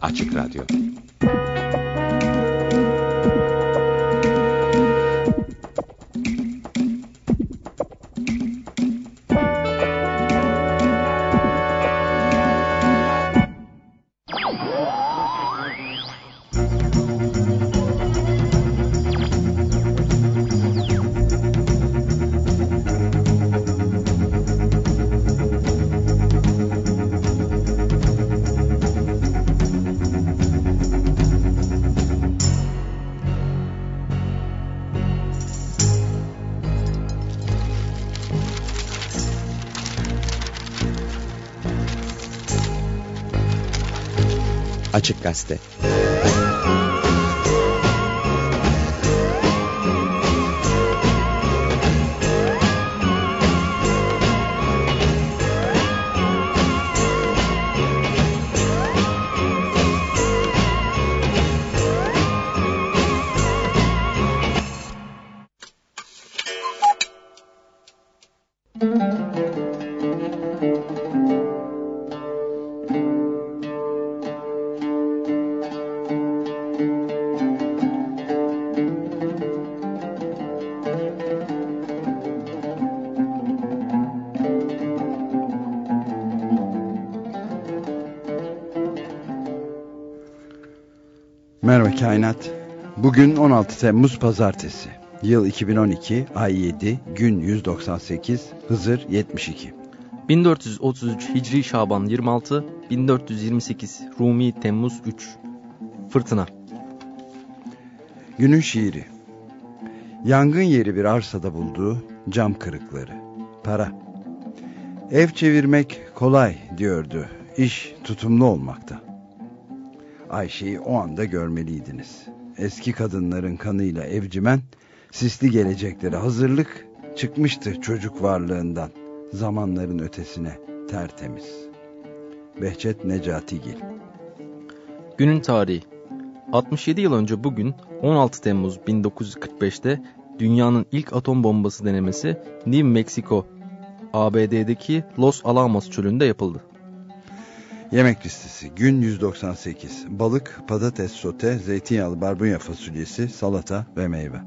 Açık Radyo Açık Gazete Kainat. Bugün 16 Temmuz Pazartesi. Yıl 2012, ay 7, gün 198, Hızır 72. 1433 Hicri Şaban 26, 1428 Rumi Temmuz 3. Fırtına. Günün şiiri. Yangın yeri bir arsada bulduğu cam kırıkları. Para. Ev çevirmek kolay diyordu. İş tutumlu olmakta. Ayşe'yi o anda görmeliydiniz. Eski kadınların kanıyla evcimen, sisli geleceklere hazırlık çıkmıştı çocuk varlığından, zamanların ötesine tertemiz. Behçet Necatigil Günün tarihi 67 yıl önce bugün 16 Temmuz 1945'te dünyanın ilk atom bombası denemesi New Mexico, ABD'deki Los Alamos çölünde yapıldı. Yemek listesi. Gün 198 balık, patates sote, zeytinyağlı barbunya fasulyesi, salata ve meyve.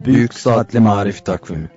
Büyük, Büyük Saatli Marif Takvimi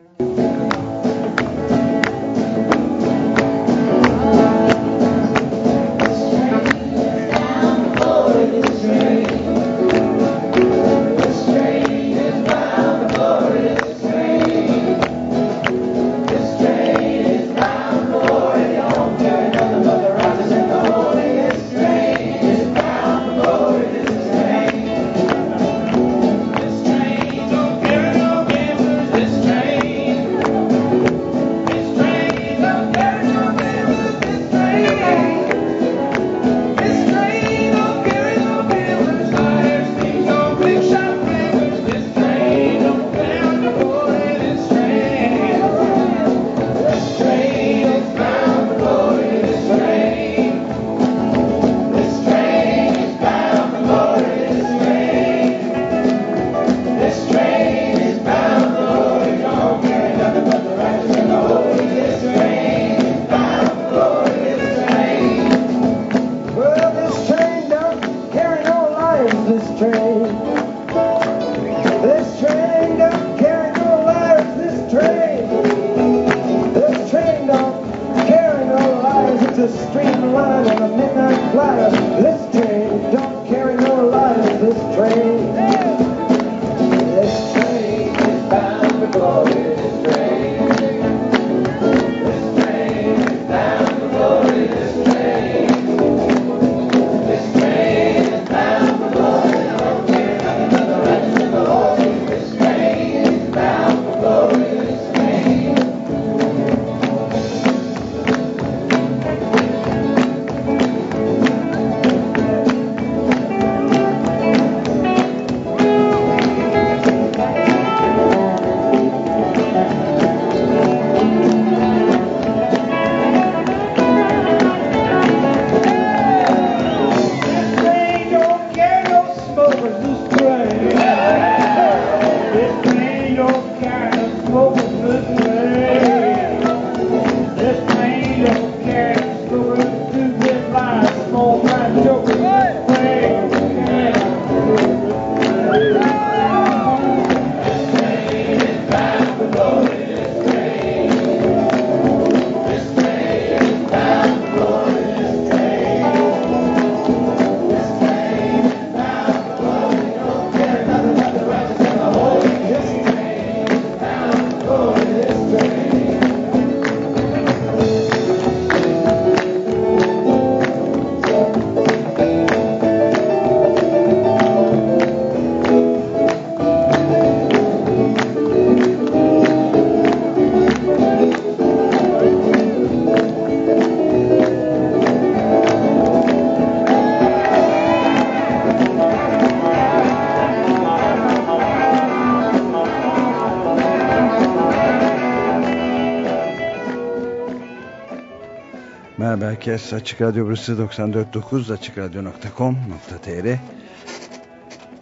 herkes. Açık Radyo burası 94.9 AçıkRadyo.com.tr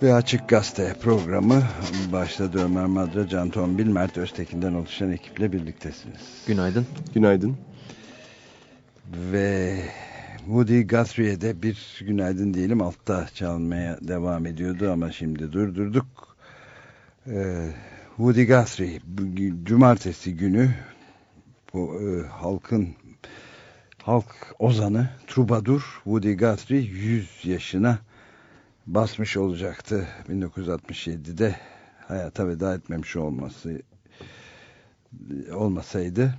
ve Açık Gazete programı başladı Ömer Madra, Can Tombil, Mert Öztekin'den oluşan ekiple birliktesiniz. Günaydın. Günaydın. Ve Woody Guthrie'ye de bir günaydın diyelim. Altta çalmaya devam ediyordu ama şimdi durdurduk. Ee, Woody Guthrie cumartesi günü bu e, halkın halk ozanı Trubadur Woody Guthrie 100 yaşına basmış olacaktı. 1967'de hayata veda etmemiş olması olmasaydı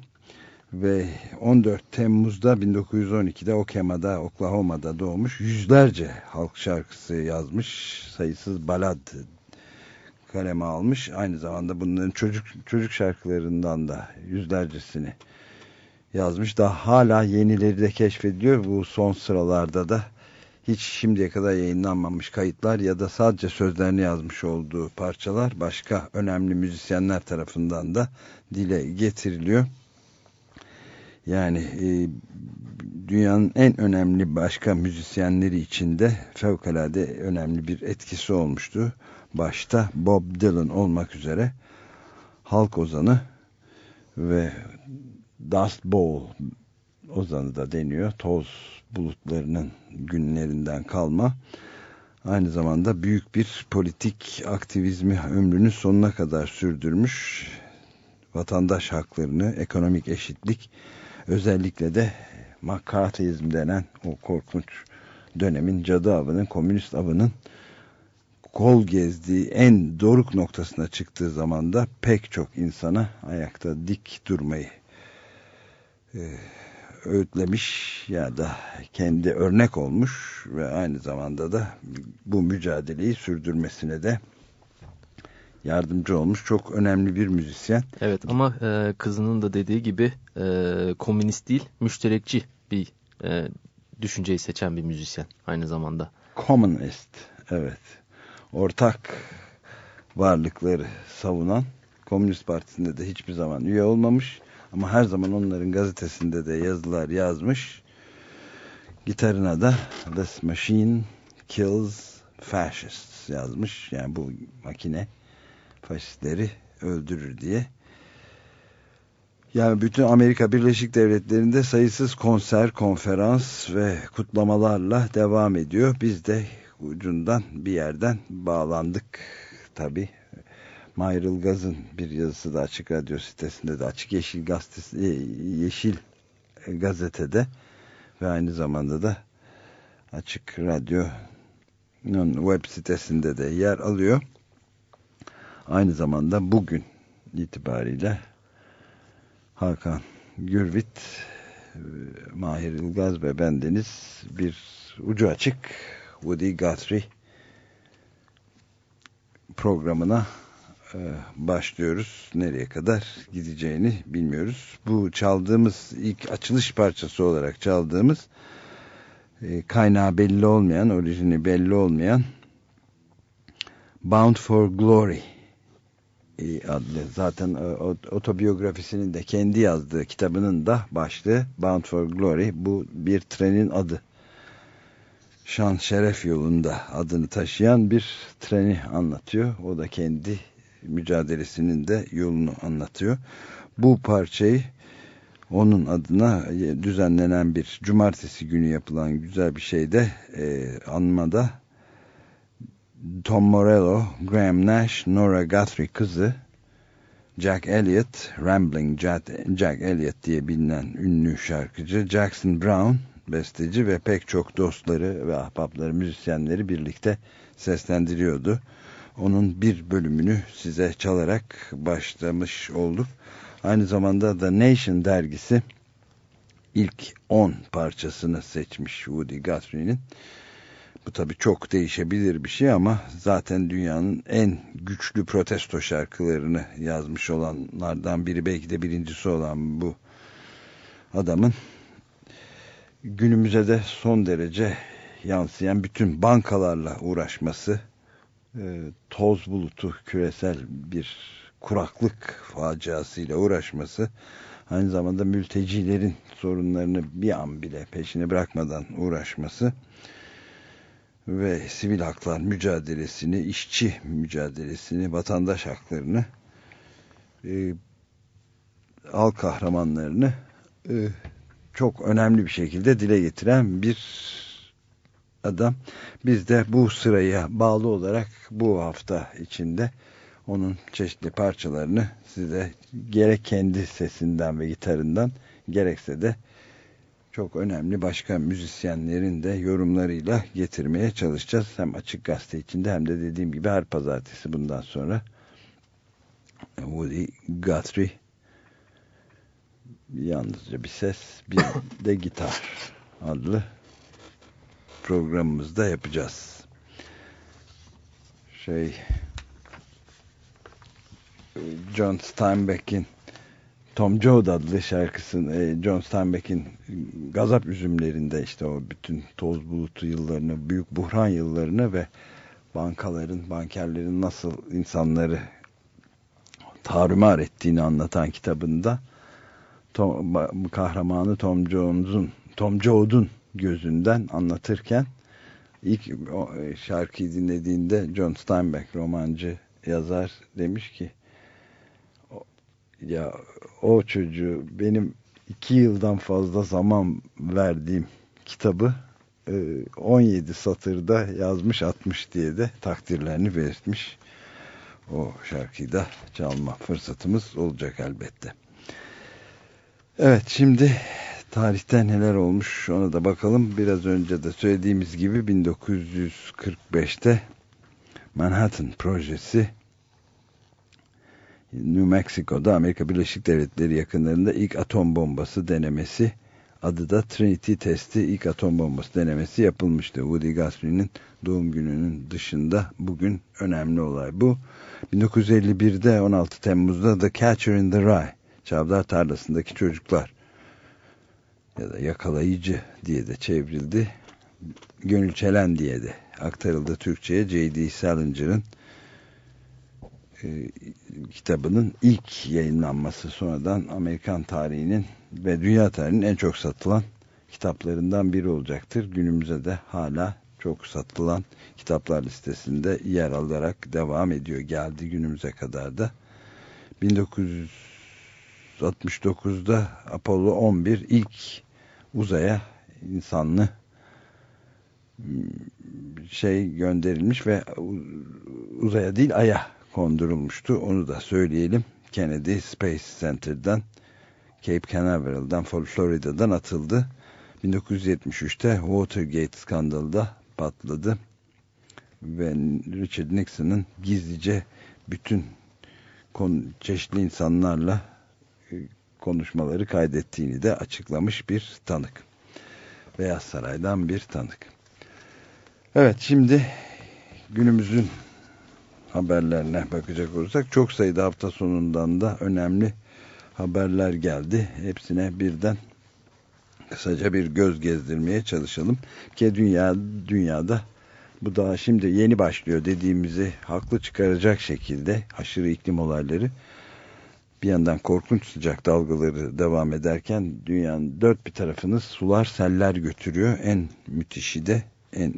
ve 14 Temmuz'da 1912'de Okema'da Oklahoma'da doğmuş yüzlerce halk şarkısı yazmış sayısız balad kaleme almış. Aynı zamanda bunların çocuk çocuk şarkılarından da yüzlercesini yazmış. Daha hala yenileri de keşfediliyor. Bu son sıralarda da hiç şimdiye kadar yayınlanmamış kayıtlar ya da sadece sözlerini yazmış olduğu parçalar başka önemli müzisyenler tarafından da dile getiriliyor. Yani e, dünyanın en önemli başka müzisyenleri içinde fevkalade önemli bir etkisi olmuştu. Başta Bob Dylan olmak üzere halk ozanı ve Dust Bowl ozanı da deniyor. Toz bulutlarının günlerinden kalma. Aynı zamanda büyük bir politik aktivizmi ömrünün sonuna kadar sürdürmüş. Vatandaş haklarını, ekonomik eşitlik, özellikle de McCarthyizm denen o korkunç dönemin cadı avının, komünist avının kol gezdiği en doruk noktasına çıktığı zaman da pek çok insana ayakta dik durmayı öğütlemiş ya da kendi örnek olmuş ve aynı zamanda da bu mücadeleyi sürdürmesine de yardımcı olmuş. Çok önemli bir müzisyen. Evet ama e, kızının da dediği gibi e, komünist değil, müşterekçi bir e, düşünceyi seçen bir müzisyen aynı zamanda. Communist, evet. Ortak varlıkları savunan Komünist Partisi'nde de hiçbir zaman üye olmamış ama her zaman onların gazetesinde de yazılar yazmış. Gitarına da This Machine Kills Fascists yazmış. Yani bu makine faşistleri öldürür diye. Yani bütün Amerika Birleşik Devletleri'nde sayısız konser, konferans ve kutlamalarla devam ediyor. Biz de ucundan bir yerden bağlandık tabi Mahir Ilgaz'ın bir yazısı da Açık Radyo sitesinde de Açık Yeşil Gazetesi e, Yeşil Gazete'de ve aynı zamanda da Açık Radyo'nun web sitesinde de yer alıyor. Aynı zamanda bugün itibariyle Hakan Gürvit, e, Mahir Ilgaz ve bendeniz bir ucu açık Woody Guthrie programına e, başlıyoruz. Nereye kadar gideceğini bilmiyoruz. Bu çaldığımız ilk açılış parçası olarak çaldığımız e, kaynağı belli olmayan, orijini belli olmayan Bound for Glory e, adlı zaten otobiyografisinin de kendi yazdığı kitabının da başlığı Bound for Glory bu bir trenin adı şan şeref yolunda adını taşıyan bir treni anlatıyor o da kendi mücadelesinin de yolunu anlatıyor. Bu parçayı onun adına düzenlenen bir cumartesi günü yapılan güzel bir şeyde e, anmada Tom Morello, Graham Nash, Nora Guthrie kızı Jack Elliott, Rambling Jack, Jack Elliott diye bilinen ünlü şarkıcı Jackson Brown besteci ve pek çok dostları ve ahbapları müzisyenleri birlikte seslendiriyordu onun bir bölümünü size çalarak başlamış olduk. Aynı zamanda The Nation dergisi ilk 10 parçasını seçmiş Woody Guthrie'nin. Bu tabi çok değişebilir bir şey ama zaten dünyanın en güçlü protesto şarkılarını yazmış olanlardan biri belki de birincisi olan bu adamın günümüze de son derece yansıyan bütün bankalarla uğraşması e, toz bulutu küresel bir kuraklık faciasıyla uğraşması aynı zamanda mültecilerin sorunlarını bir an bile peşine bırakmadan uğraşması ve sivil haklar mücadelesini, işçi mücadelesini, vatandaş haklarını, e, al kahramanlarını e, çok önemli bir şekilde dile getiren bir adam. Biz de bu sıraya bağlı olarak bu hafta içinde onun çeşitli parçalarını size gerek kendi sesinden ve gitarından gerekse de çok önemli başka müzisyenlerin de yorumlarıyla getirmeye çalışacağız. Hem Açık Gazete içinde hem de dediğim gibi her pazartesi bundan sonra Woody Guthrie yalnızca bir ses bir de gitar adlı programımızda yapacağız. Şey John Steinbeck'in Tom Joad adlı şarkısını e, John Steinbeck'in Gazap Üzümlerinde işte o bütün toz bulutu yıllarını, büyük buhran yıllarını ve bankaların, bankerlerin nasıl insanları tarumar ettiğini anlatan kitabında Tom, kahramanı Tom Jones'un Tom Joad'un gözünden anlatırken ilk e, şarkıyı dinlediğinde John Steinbeck romancı yazar demiş ki ya o çocuğu benim iki yıldan fazla zaman verdiğim kitabı 17 e, satırda yazmış atmış diye de takdirlerini belirtmiş. O şarkıyı da çalma fırsatımız olacak elbette. Evet şimdi tarihte neler olmuş ona da bakalım. Biraz önce de söylediğimiz gibi 1945'te Manhattan projesi New Mexico'da Amerika Birleşik Devletleri yakınlarında ilk atom bombası denemesi adı da Trinity testi ilk atom bombası denemesi yapılmıştı. Woody Guthrie'nin doğum gününün dışında bugün önemli olay bu. 1951'de 16 Temmuz'da The Catcher in the Rye Çavdar Tarlası'ndaki çocuklar ya da yakalayıcı diye de çevrildi. Gönül Çelen diye de aktarıldı Türkçe'ye J.D. Salinger'ın e, kitabının ilk yayınlanması sonradan Amerikan tarihinin ve dünya tarihinin en çok satılan kitaplarından biri olacaktır. Günümüze de hala çok satılan kitaplar listesinde yer alarak devam ediyor. Geldi günümüze kadar da. 1969'da Apollo 11 ilk uzaya insanlı şey gönderilmiş ve uzaya değil aya kondurulmuştu. Onu da söyleyelim. Kennedy Space Center'dan Cape Canaveral'dan Florida'dan atıldı. 1973'te Watergate skandalı da patladı. Ve Richard Nixon'ın gizlice bütün çeşitli insanlarla e, konuşmaları kaydettiğini de açıklamış bir tanık. Beyaz Saray'dan bir tanık. Evet şimdi günümüzün haberlerine bakacak olursak çok sayıda hafta sonundan da önemli haberler geldi. Hepsine birden kısaca bir göz gezdirmeye çalışalım. Ki dünya dünyada bu daha şimdi yeni başlıyor dediğimizi haklı çıkaracak şekilde aşırı iklim olayları bir yandan korkunç sıcak dalgaları devam ederken dünyanın dört bir tarafını sular seller götürüyor. En müthişi de en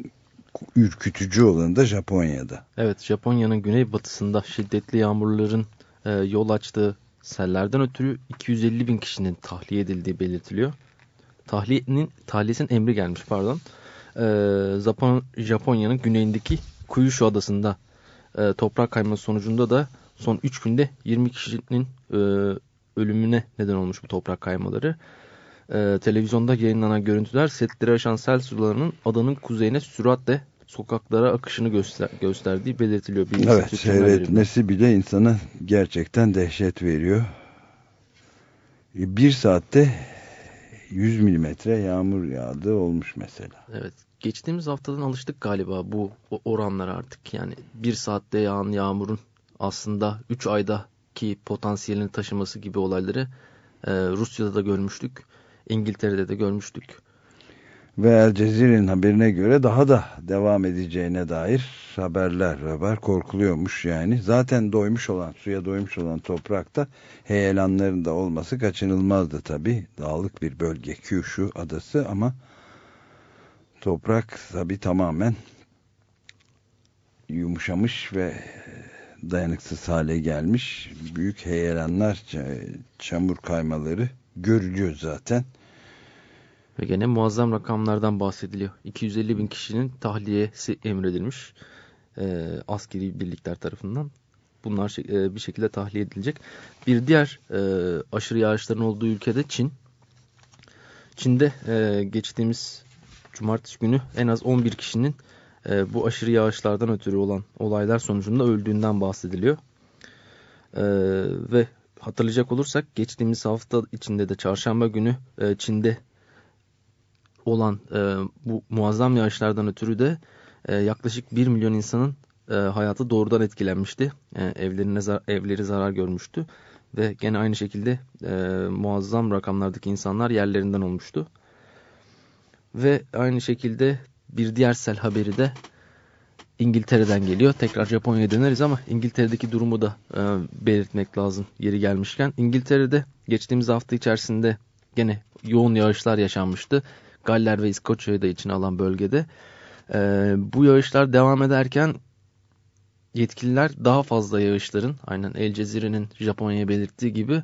ürkütücü olanı da Japonya'da. Evet Japonya'nın güneybatısında şiddetli yağmurların e, yol açtığı sellerden ötürü 250 bin kişinin tahliye edildiği belirtiliyor. Tahliyenin, tahliyesinin emri gelmiş pardon. E, Japon, Japonya'nın güneyindeki Kyushu adasında e, toprak kayması sonucunda da son 3 günde 20 kişinin e, ölümüne neden olmuş bu toprak kaymaları e, televizyonda yayınlanan görüntüler setleri aşan sel sularının adanın kuzeyine süratle sokaklara akışını göster gösterdiği belirtiliyor. Bilgisi evet seyretmesi bile insana gerçekten dehşet veriyor. E, bir saatte 100 milimetre yağmur yağdı olmuş mesela. Evet geçtiğimiz haftadan alıştık galiba bu oranlara artık. Yani bir saatte yağan yağmurun aslında 3 ayda ki potansiyelini taşıması gibi olayları e, Rusya'da da görmüştük. İngiltere'de de görmüştük. Ve El Cezire'nin haberine göre daha da devam edeceğine dair haberler haber korkuluyormuş yani. Zaten doymuş olan, suya doymuş olan toprakta heyelanların da olması kaçınılmazdı tabi. Dağlık bir bölge Kyushu adası ama toprak tabi tamamen yumuşamış ve dayanıksız hale gelmiş. Büyük heyelanlar, çamur kaymaları görülüyor zaten. Ve gene muazzam rakamlardan bahsediliyor. 250 bin kişinin tahliyesi emredilmiş e, askeri birlikler tarafından. Bunlar e, bir şekilde tahliye edilecek. Bir diğer e, aşırı yağışların olduğu ülkede Çin. Çin'de e, geçtiğimiz cumartesi günü en az 11 kişinin e, bu aşırı yağışlardan ötürü olan olaylar sonucunda öldüğünden bahsediliyor. E, ve hatırlayacak olursak geçtiğimiz hafta içinde de çarşamba günü e, Çin'de olan e, bu muazzam yağışlardan ötürü de e, yaklaşık 1 milyon insanın e, hayatı doğrudan etkilenmişti. E, evlerine zar evleri zarar görmüştü ve gene aynı şekilde e, muazzam rakamlardaki insanlar yerlerinden olmuştu. Ve aynı şekilde bir diğer sel haberi de İngiltere'den geliyor. Tekrar Japonya'ya döneriz ama İngiltere'deki durumu da e, belirtmek lazım yeri gelmişken. İngiltere'de geçtiğimiz hafta içerisinde gene yoğun yağışlar yaşanmıştı. Galler ve İskoçya'yı da içine alan bölgede. E, bu yağışlar devam ederken yetkililer daha fazla yağışların aynen El Cezire'nin Japonya'ya belirttiği gibi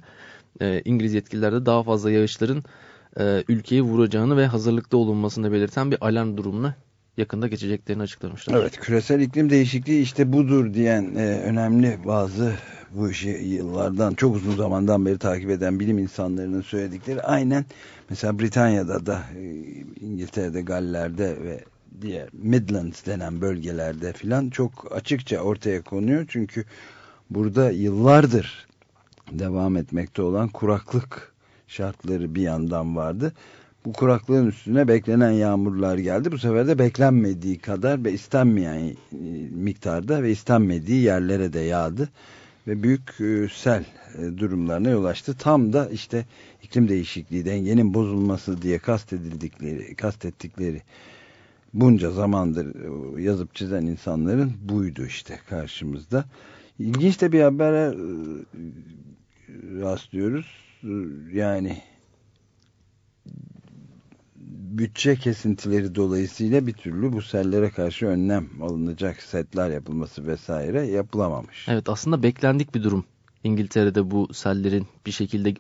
e, İngiliz yetkililer de daha fazla yağışların e, ülkeyi vuracağını ve hazırlıkta olunmasını belirten bir alarm durumuna yakında geçeceklerini açıklamışlar. Evet küresel iklim değişikliği işte budur diyen e, önemli bazı bu işi yıllardan çok uzun zamandan beri takip eden bilim insanlarının söyledikleri aynen mesela Britanya'da da e, İngiltere'de Galler'de ve diğer Midlands denen bölgelerde filan çok açıkça ortaya konuyor. Çünkü burada yıllardır devam etmekte olan kuraklık şartları bir yandan vardı. Bu kuraklığın üstüne beklenen yağmurlar geldi. Bu sefer de beklenmediği kadar ve istenmeyen e, miktarda ve istenmediği yerlere de yağdı. Ve büyük e, sel e, durumlarına yol açtı. Tam da işte iklim değişikliği dengenin bozulması diye kastedildikleri, kastettikleri bunca zamandır yazıp çizen insanların buydu işte karşımızda. İlginç de bir habere rastlıyoruz. Yani bütçe kesintileri dolayısıyla bir türlü bu sellere karşı önlem alınacak setler yapılması vesaire yapılamamış. Evet aslında beklendik bir durum. İngiltere'de bu sellerin bir şekilde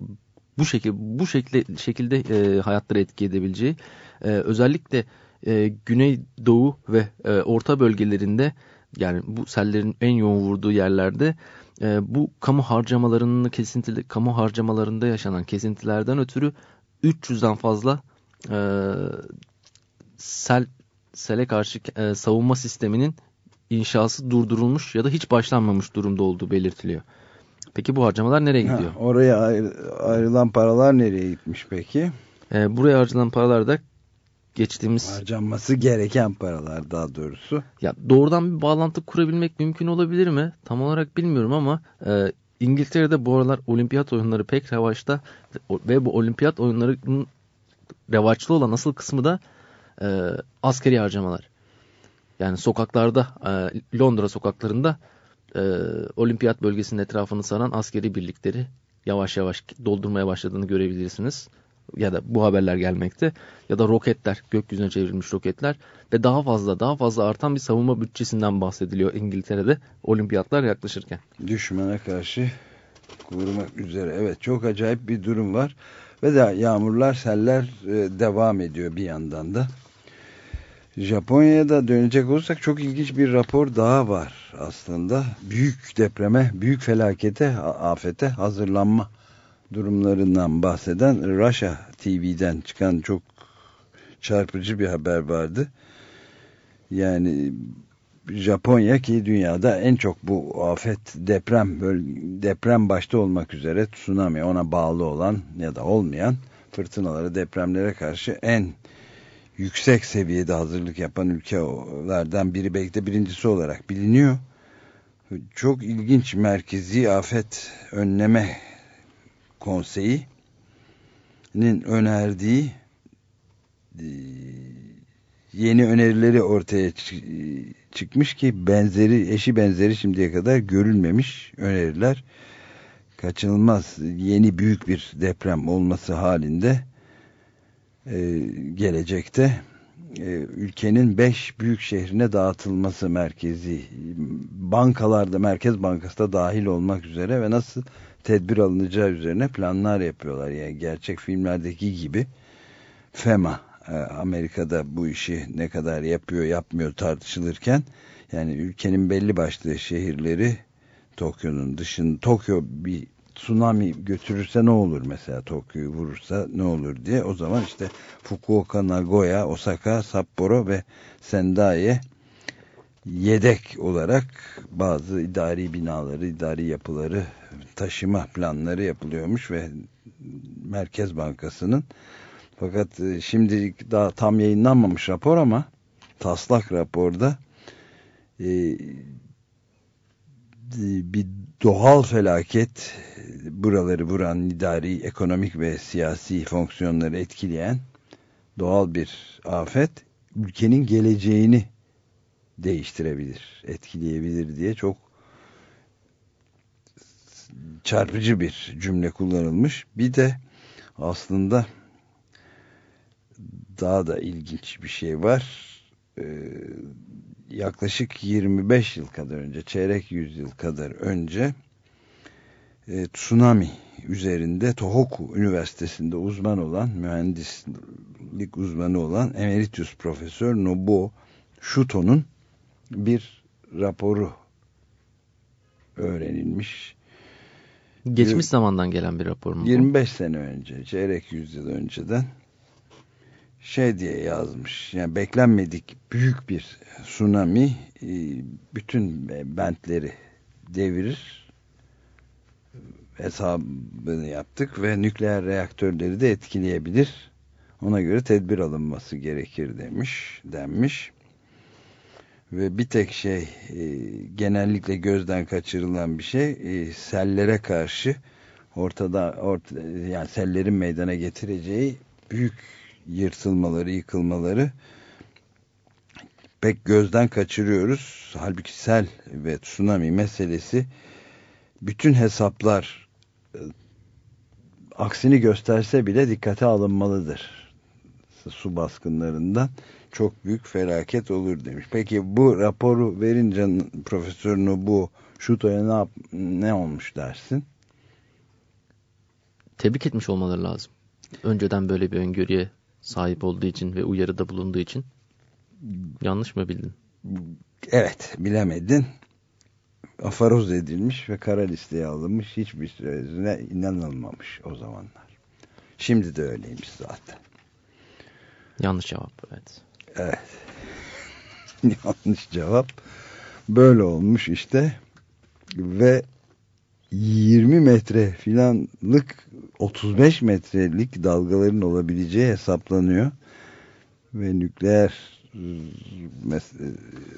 bu şekilde bu şekilde şekilde e, hayatları etki edebileceği e, özellikle e, Güneydoğu ve e, Orta bölgelerinde yani bu sellerin en yoğun vurduğu yerlerde e, bu kamu harcamalarının kesintili kamu harcamalarında yaşanan kesintilerden ötürü 300'den fazla e, sel sele karşı e, savunma sisteminin inşası durdurulmuş ya da hiç başlanmamış durumda olduğu belirtiliyor. Peki bu harcamalar nereye gidiyor? Ha, oraya ayrılan paralar nereye gitmiş peki? E, buraya harcanan paralar da geçtiğimiz... Harcanması gereken paralar daha doğrusu. Ya doğrudan bir bağlantı kurabilmek mümkün olabilir mi? Tam olarak bilmiyorum ama e, İngiltere'de bu aralar olimpiyat oyunları pek revaçta ve bu olimpiyat oyunlarının revaçlı olan asıl kısmı da e, askeri harcamalar. Yani sokaklarda e, Londra sokaklarında e, olimpiyat bölgesinin etrafını saran askeri birlikleri yavaş yavaş doldurmaya başladığını görebilirsiniz. Ya da bu haberler gelmekte. Ya da roketler, gökyüzüne çevrilmiş roketler ve daha fazla daha fazla artan bir savunma bütçesinden bahsediliyor İngiltere'de olimpiyatlar yaklaşırken. Düşmana karşı korumak üzere. Evet çok acayip bir durum var. Ve de yağmurlar, seller e, devam ediyor bir yandan da. Japonya'ya da dönecek olursak çok ilginç bir rapor daha var aslında. Büyük depreme, büyük felakete, afete hazırlanma durumlarından bahseden Russia TV'den çıkan çok çarpıcı bir haber vardı. Yani Japonya ki dünyada en çok bu afet deprem deprem başta olmak üzere tsunami ona bağlı olan ya da olmayan fırtınalara depremlere karşı en yüksek seviyede hazırlık yapan ülkelerden biri belki de birincisi olarak biliniyor. Çok ilginç merkezi afet önleme konseyi'nin önerdiği yeni önerileri ortaya çıkmış ki benzeri eşi benzeri şimdiye kadar görülmemiş öneriler kaçınılmaz. Yeni büyük bir deprem olması halinde e, gelecekte e, ülkenin beş büyük şehrine dağıtılması merkezi bankalarda Merkez Bankası da dahil olmak üzere ve nasıl tedbir alınacağı üzerine planlar yapıyorlar. Yani gerçek filmlerdeki gibi FEMA e, Amerika'da bu işi ne kadar yapıyor yapmıyor tartışılırken yani ülkenin belli başlı şehirleri Tokyo'nun dışında Tokyo bir tsunami götürürse ne olur mesela Tokyo'yu vurursa ne olur diye o zaman işte Fukuoka, Nagoya, Osaka, Sapporo ve Sendai'ye yedek olarak bazı idari binaları, idari yapıları taşıma planları yapılıyormuş ve Merkez Bankası'nın. Fakat e, şimdilik daha tam yayınlanmamış rapor ama taslak raporda e, bir doğal felaket buraları vuran idari, ekonomik ve siyasi fonksiyonları etkileyen doğal bir afet ülkenin geleceğini değiştirebilir, etkileyebilir diye çok çarpıcı bir cümle kullanılmış. Bir de aslında daha da ilginç bir şey var. Ee, yaklaşık 25 yıl kadar önce, çeyrek yüzyıl kadar önce e, tsunami üzerinde Tohoku Üniversitesi'nde uzman olan, mühendislik uzmanı olan Emeritus Profesör Nobuo Shuto'nun bir raporu öğrenilmiş. Geçmiş zamandan gelen bir rapor mu? 25 sene önce, çeyrek yüzyıl önceden şey diye yazmış. Yani beklenmedik büyük bir tsunami e, bütün bentleri devirir. Hesabını yaptık ve nükleer reaktörleri de etkileyebilir. Ona göre tedbir alınması gerekir demiş, denmiş. Ve bir tek şey e, genellikle gözden kaçırılan bir şey e, sellere karşı ortada orta, yani sellerin meydana getireceği büyük yırtılmaları, yıkılmaları pek gözden kaçırıyoruz. Halbuki sel ve tsunami meselesi bütün hesaplar e, aksini gösterse bile dikkate alınmalıdır. Su baskınlarından çok büyük felaket olur demiş. Peki bu raporu verince Profesör Nobu Şuto'ya ne, yap, ne olmuş dersin? Tebrik etmiş olmaları lazım. Önceden böyle bir öngörüye sahip olduğu için ve uyarıda bulunduğu için. Yanlış mı bildin? Evet bilemedin. Afaroz edilmiş ve kara listeye alınmış. Hiçbir sözüne inanılmamış o zamanlar. Şimdi de öyleymiş zaten. Yanlış cevap evet. Evet. Yanlış cevap. Böyle olmuş işte. Ve 20 metre filanlık 35 metrelik dalgaların olabileceği hesaplanıyor. Ve nükleer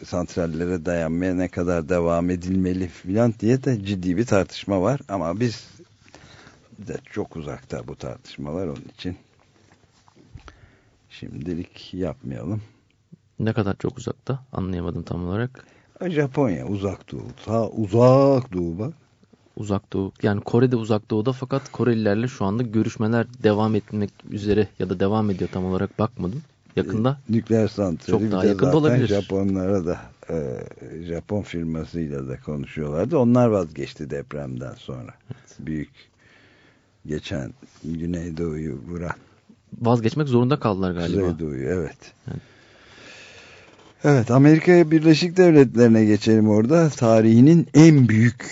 santrallere dayanmaya ne kadar devam edilmeli filan diye de ciddi bir tartışma var. Ama biz de çok uzakta bu tartışmalar onun için şimdilik yapmayalım. Ne kadar çok uzakta anlayamadım tam olarak. Japonya uzak doğu. Ta uzak doğu bak uzak doğu yani Kore'de uzak doğuda fakat Korelilerle şu anda görüşmeler devam etmek üzere ya da devam ediyor tam olarak bakmadım. Yakında e, nükleer santrali çok daha yakında olabilir. Japonlara da e, Japon firmasıyla da konuşuyorlardı. Onlar vazgeçti depremden sonra. Evet. Büyük geçen Güneydoğu'yu vuran. Vazgeçmek zorunda kaldılar galiba. Güneydoğu'yu evet. evet. Evet Amerika Birleşik Devletleri'ne geçelim orada. Tarihinin en büyük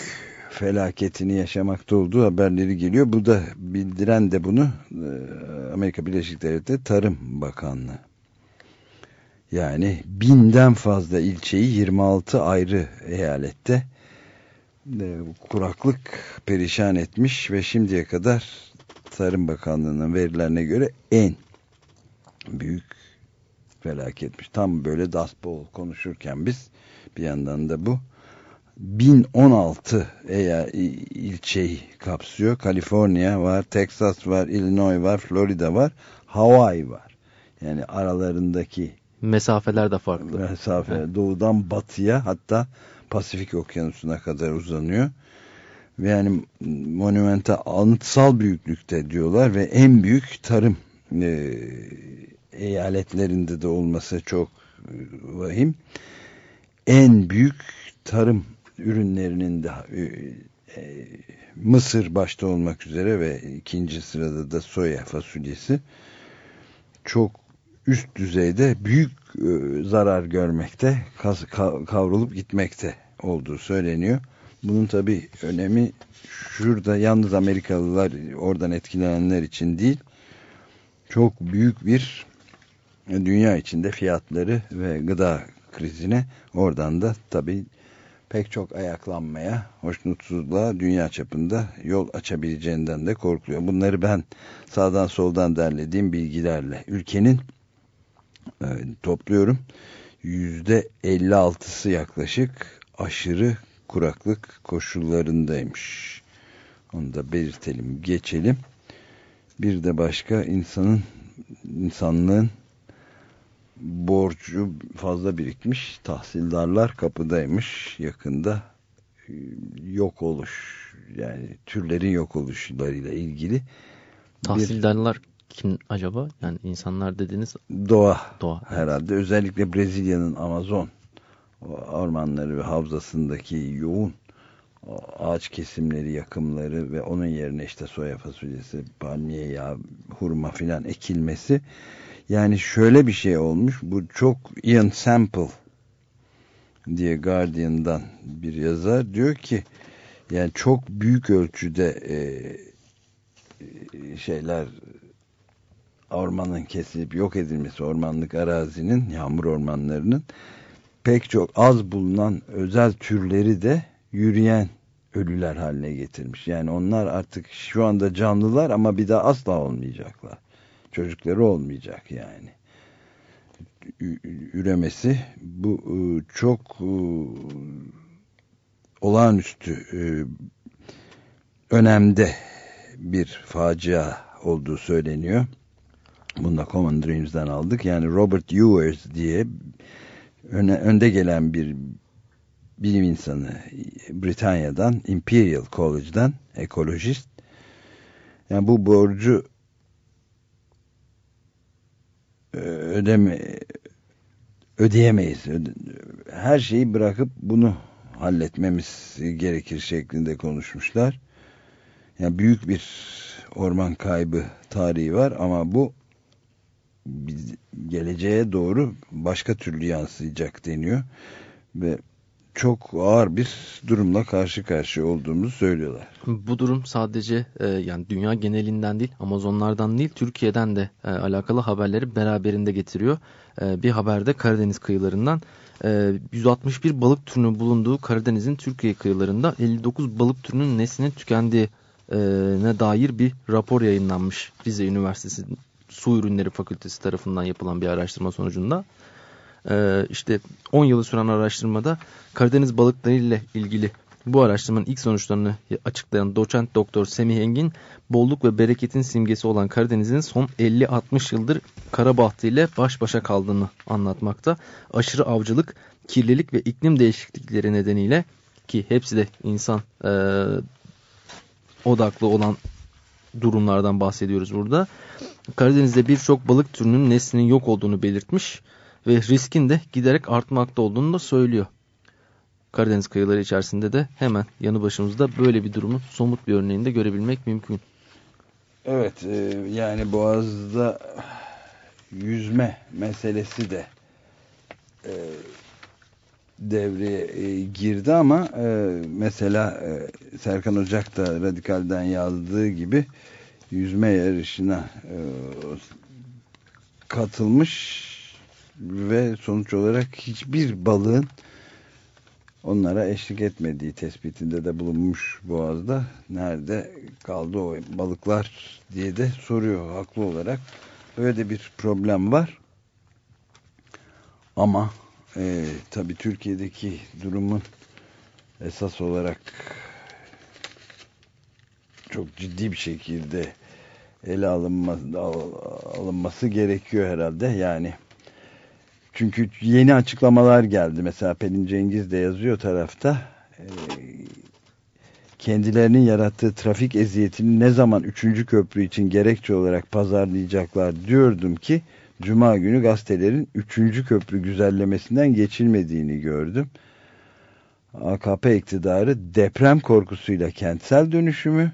felaketini yaşamakta olduğu haberleri geliyor. Bu da bildiren de bunu e, Amerika Birleşik Devletleri Tarım Bakanlığı. Yani binden fazla ilçeyi 26 ayrı eyalette e, kuraklık perişan etmiş ve şimdiye kadar Tarım Bakanlığı'nın verilerine göre en büyük felaketmiş. Tam böyle Dust Bowl konuşurken biz bir yandan da bu 1016 eğer ilçeyi kapsıyor. Kaliforniya var, Texas var, Illinois var, Florida var, Hawaii var. Yani aralarındaki mesafeler de farklı. Mesafe evet. doğudan batıya hatta Pasifik Okyanusu'na kadar uzanıyor. Yani monumenta anıtsal büyüklükte diyorlar ve en büyük tarım e, eyaletlerinde de olması çok e, vahim. En büyük tarım ürünlerinin de e, e, Mısır başta olmak üzere ve ikinci sırada da soya fasulyesi çok üst düzeyde büyük e, zarar görmekte, kavrulup gitmekte olduğu söyleniyor. Bunun tabi önemi şurada yalnız Amerikalılar oradan etkilenenler için değil, çok büyük bir dünya içinde fiyatları ve gıda krizine oradan da tabi pek çok ayaklanmaya, hoşnutsuzluğa dünya çapında yol açabileceğinden de korkuluyor. Bunları ben sağdan soldan derlediğim bilgilerle ülkenin e, topluyorum. Yüzde 56'sı yaklaşık aşırı kuraklık koşullarındaymış. Onu da belirtelim, geçelim. Bir de başka insanın insanlığın borcu fazla birikmiş. Tahsildarlar kapıdaymış. Yakında e, yok oluş yani türlerin yok oluşlarıyla ilgili. Tahsildarlar bir, kim acaba? Yani insanlar dediniz. Doğa. Doğa. Herhalde özellikle Brezilya'nın Amazon ormanları ve havzasındaki yoğun ağaç kesimleri, yakımları ve onun yerine işte soya fasulyesi, palmiye yağı, hurma filan ekilmesi yani şöyle bir şey olmuş. Bu çok Ian Sample diye Guardian'dan bir yazar diyor ki yani çok büyük ölçüde e, şeyler ormanın kesilip yok edilmesi ormanlık arazinin yağmur ormanlarının pek çok az bulunan özel türleri de yürüyen ölüler haline getirmiş. Yani onlar artık şu anda canlılar ama bir daha asla olmayacaklar. Çocukları olmayacak yani. Üremesi bu e, çok e, olağanüstü e, önemde bir facia olduğu söyleniyor. Bunu da Common Dreams'den aldık. Yani Robert Ewers diye öne, önde gelen bir bilim insanı Britanya'dan Imperial College'dan ekolojist. Yani bu borcu e, ödeme ödeyemeyiz. Her şeyi bırakıp bunu halletmemiz gerekir şeklinde konuşmuşlar. Yani büyük bir orman kaybı tarihi var ama bu geleceğe doğru başka türlü yansıyacak deniyor ve çok ağır bir durumla karşı karşıya olduğumuzu söylüyorlar. Bu durum sadece e, yani dünya genelinden değil, Amazonlardan değil, Türkiye'den de e, alakalı haberleri beraberinde getiriyor. E, bir haberde Karadeniz kıyılarından e, 161 balık türünün bulunduğu Karadeniz'in Türkiye kıyılarında 59 balık türünün neslinin tükendiğine dair bir rapor yayınlanmış Rize Üniversitesi Su Ürünleri Fakültesi tarafından yapılan bir araştırma sonucunda. Ee, işte 10 yılı süren araştırmada Karadeniz balıkları ile ilgili bu araştırmanın ilk sonuçlarını açıklayan doçent doktor Semih Engin, bolluk ve bereketin simgesi olan Karadeniz'in son 50-60 yıldır kara ile baş başa kaldığını anlatmakta. Aşırı avcılık, kirlilik ve iklim değişiklikleri nedeniyle ki hepsi de insan e, odaklı olan durumlardan bahsediyoruz burada. Karadeniz'de birçok balık türünün neslinin yok olduğunu belirtmiş ve riskin de giderek artmakta olduğunu da söylüyor. Karadeniz kıyıları içerisinde de hemen yanı başımızda böyle bir durumun somut bir örneğini de görebilmek mümkün. Evet e, yani Boğaz'da yüzme meselesi de e, devreye e, girdi ama mesela Serkan Ocak da Radikal'den yazdığı gibi yüzme yarışına e, katılmış ve sonuç olarak hiçbir balığın onlara eşlik etmediği tespitinde de bulunmuş Boğaz'da. Nerede kaldı o balıklar diye de soruyor haklı olarak. Öyle bir problem var. Ama e, tabii Türkiye'deki durumun esas olarak çok ciddi bir şekilde ele alınması, alınması gerekiyor herhalde. Yani çünkü yeni açıklamalar geldi. Mesela Pelin Cengiz de yazıyor tarafta. E, kendilerinin yarattığı trafik eziyetini ne zaman 3. köprü için gerekçe olarak pazarlayacaklar diyordum ki Cuma günü gazetelerin 3. köprü güzellemesinden geçilmediğini gördüm. AKP iktidarı deprem korkusuyla kentsel dönüşümü,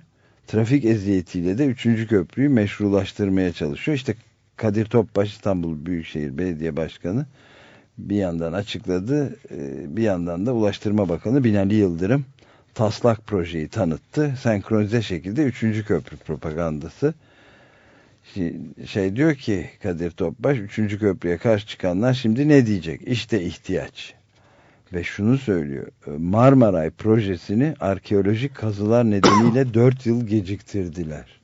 trafik eziyetiyle de 3. köprüyü meşrulaştırmaya çalışıyor. İşte Kadir Topbaş İstanbul Büyükşehir Belediye Başkanı bir yandan açıkladı, e, bir yandan da Ulaştırma Bakanı Binali Yıldırım taslak projeyi tanıttı. Senkronize şekilde 3. köprü propagandası. Şey diyor ki Kadir Topbaş 3. köprüye karşı çıkanlar şimdi ne diyecek? İşte ihtiyaç. Ve şunu söylüyor. Marmaray projesini arkeolojik kazılar nedeniyle 4 yıl geciktirdiler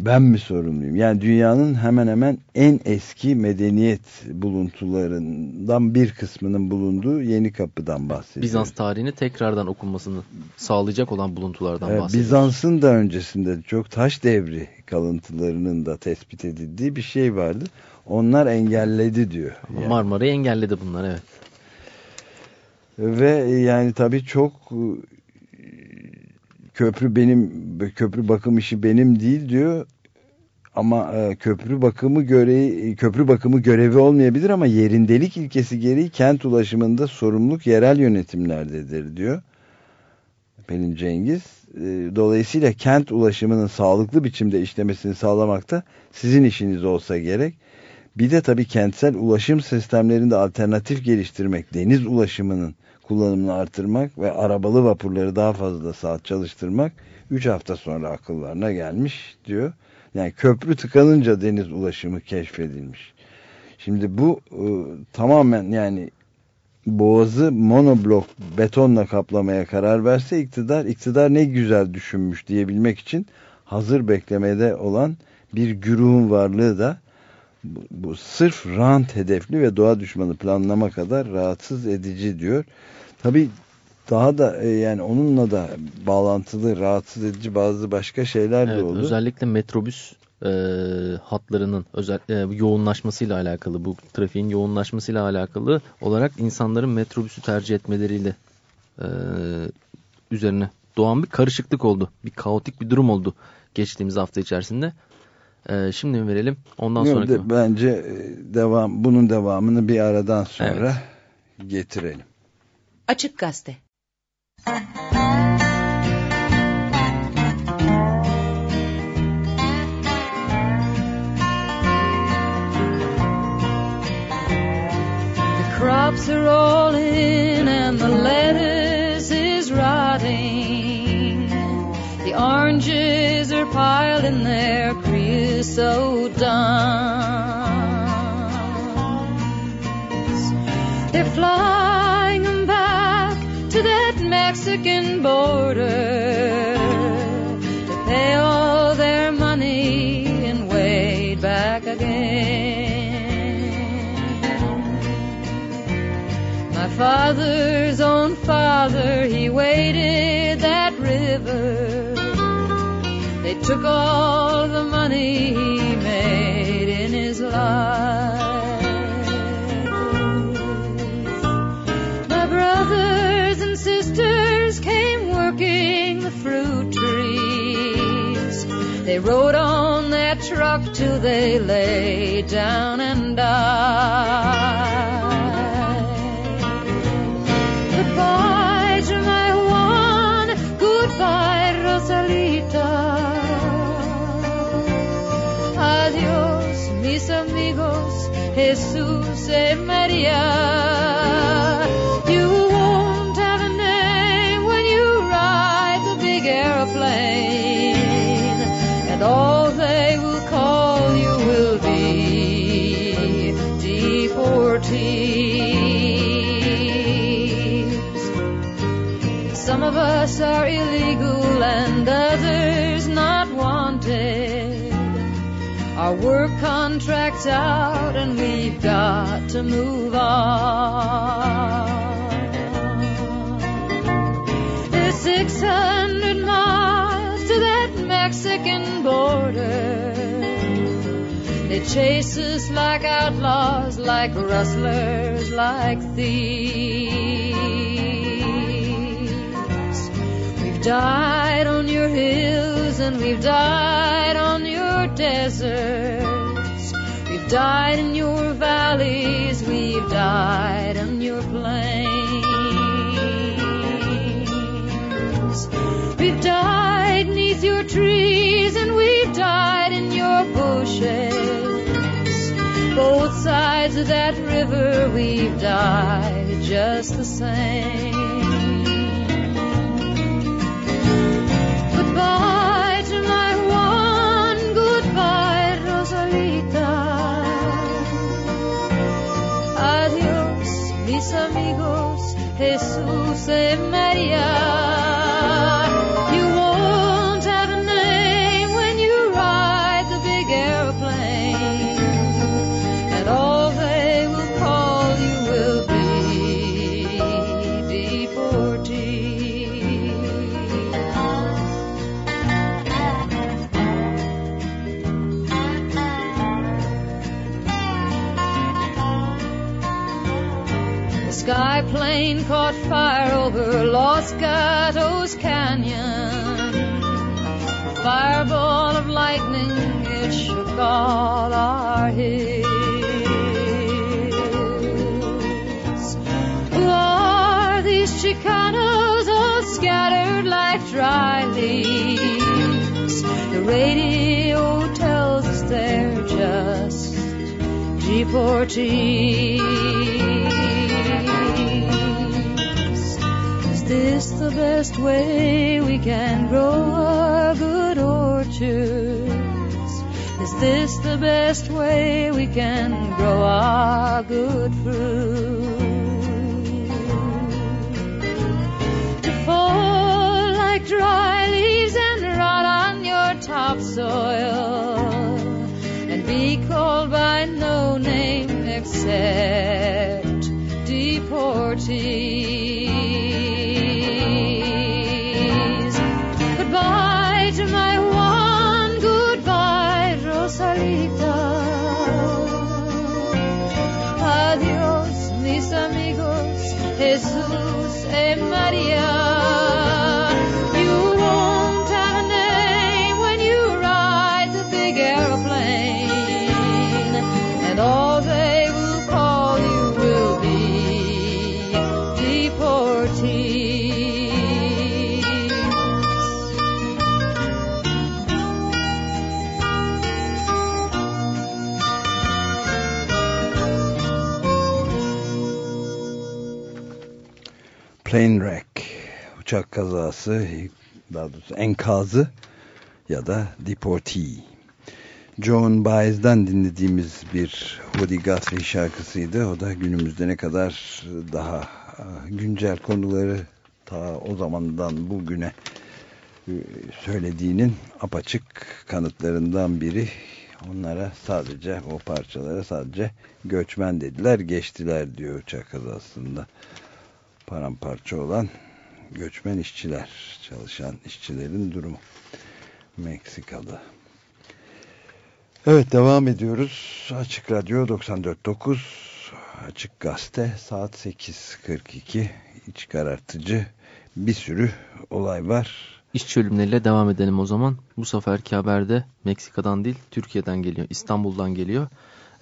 ben mi sorumluyum? Yani dünyanın hemen hemen en eski medeniyet buluntularından bir kısmının bulunduğu Yeni Kapı'dan bahsediyor. Bizans tarihini tekrardan okunmasını sağlayacak olan buluntulardan evet, bahsediyor. Bizans'ın da öncesinde çok taş devri kalıntılarının da tespit edildiği bir şey vardı. Onlar engelledi diyor. Yani. Marmara'yı engelledi bunlar evet. Ve yani tabii çok köprü benim köprü bakım işi benim değil diyor ama e, köprü bakımı görevi köprü bakımı görevi olmayabilir ama yerindelik ilkesi gereği kent ulaşımında sorumluluk yerel yönetimlerdedir diyor Pelin Cengiz. E, dolayısıyla kent ulaşımının sağlıklı biçimde işlemesini sağlamakta sizin işiniz olsa gerek. Bir de tabii kentsel ulaşım sistemlerinde alternatif geliştirmek, deniz ulaşımının kullanımını artırmak ve arabalı vapurları daha fazla saat çalıştırmak 3 hafta sonra akıllarına gelmiş diyor. Yani köprü tıkanınca deniz ulaşımı keşfedilmiş. Şimdi bu e, tamamen yani boğazı monoblok betonla kaplamaya karar verse iktidar, iktidar ne güzel düşünmüş diyebilmek için hazır beklemede olan bir güruhun varlığı da bu, bu sırf rant hedefli ve doğa düşmanı planlama kadar rahatsız edici diyor. Tabi daha da e, yani onunla da bağlantılı rahatsız edici bazı başka şeyler evet, de oldu. Özellikle metrobüs e, hatlarının özel, e, yoğunlaşmasıyla alakalı bu trafiğin yoğunlaşmasıyla alakalı olarak insanların metrobüsü tercih etmeleriyle e, üzerine doğan bir karışıklık oldu. Bir kaotik bir durum oldu geçtiğimiz hafta içerisinde. E, şimdi verelim ondan sonra. De, bence e, devam bunun devamını bir aradan sonra evet. getirelim. Açık Gazete crops are all in and the lettuce is rotting. The oranges are piled in their creosote. They're flying Mexican border to pay all their money and wade back again. My father's own father, he waded that river. They took all the money he made in his life. They rode on that truck till they lay down and died. Goodbye Juan, goodbye Rosalita. Adiós mis amigos, Jesús y María. Some are illegal and others not wanted. Our work contract's out and we've got to move on. There's 600 miles to that Mexican border. They chase us like outlaws, like rustlers, like thieves. Died on your hills and we've died on your deserts. We've died in your valleys, we've died on your plains. We've died neath your trees and we've died in your bushes. Both sides of that river we've died just the same. Goodbye to my one, goodbye, Rosalita. Adios, mis amigos, Jesús and María. Fireball of lightning, it shook all our hills. Are these Chicanos all scattered like dry leaves? The radio tells us they're just deportees. Is this the best way we can grow our Is this the best way we can grow our good fruit? To fall like dry leaves and rot on your topsoil and be called by no name except deportees. Jesus. Plane wreck, uçak kazası, daha doğrusu enkazı ya da deportee. John Baez'den dinlediğimiz bir Woody Guthrie şarkısıydı. O da günümüzde ne kadar daha e, güncel konuları ta o zamandan bugüne e, söylediğinin apaçık kanıtlarından biri. Onlara sadece o parçalara sadece göçmen dediler geçtiler diyor uçak kazasında paramparça olan göçmen işçiler, çalışan işçilerin durumu Meksika'da. Evet devam ediyoruz. Açık Radyo 94.9 Açık Gazete saat 8.42 iç karartıcı bir sürü olay var. İşçi ölümleriyle devam edelim o zaman. Bu seferki haberde Meksika'dan değil Türkiye'den geliyor. İstanbul'dan geliyor.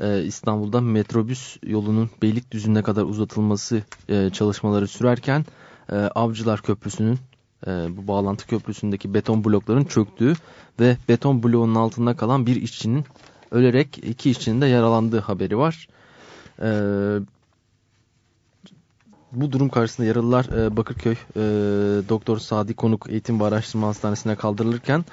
Ee, İstanbul'da metrobüs yolunun Beylikdüzü'ne kadar uzatılması e, çalışmaları sürerken e, Avcılar Köprüsü'nün e, bu bağlantı köprüsündeki beton blokların çöktüğü ve beton bloğunun altında kalan bir işçinin ölerek iki işçinin de yaralandığı haberi var. E, bu durum karşısında yaralılar e, Bakırköy e, Doktor Sadi Konuk Eğitim ve Araştırma Hastanesi'ne kaldırılırken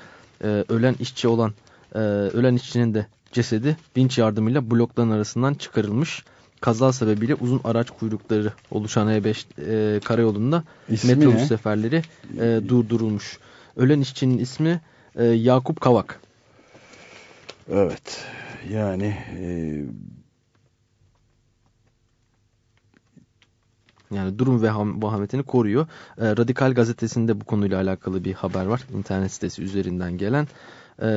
e, ölen işçi olan e, ölen işçinin de cesedi vinç yardımıyla blokların arasından çıkarılmış. Kaza sebebiyle uzun araç kuyrukları oluşan E5 e, karayolunda İsmi metrobüs ne? seferleri e, durdurulmuş. Ölen işçinin ismi e, Yakup Kavak. Evet yani e, Yani durum ve ham- vahametini koruyor. E, Radikal gazetesinde bu konuyla alakalı bir haber var. İnternet sitesi üzerinden gelen. E,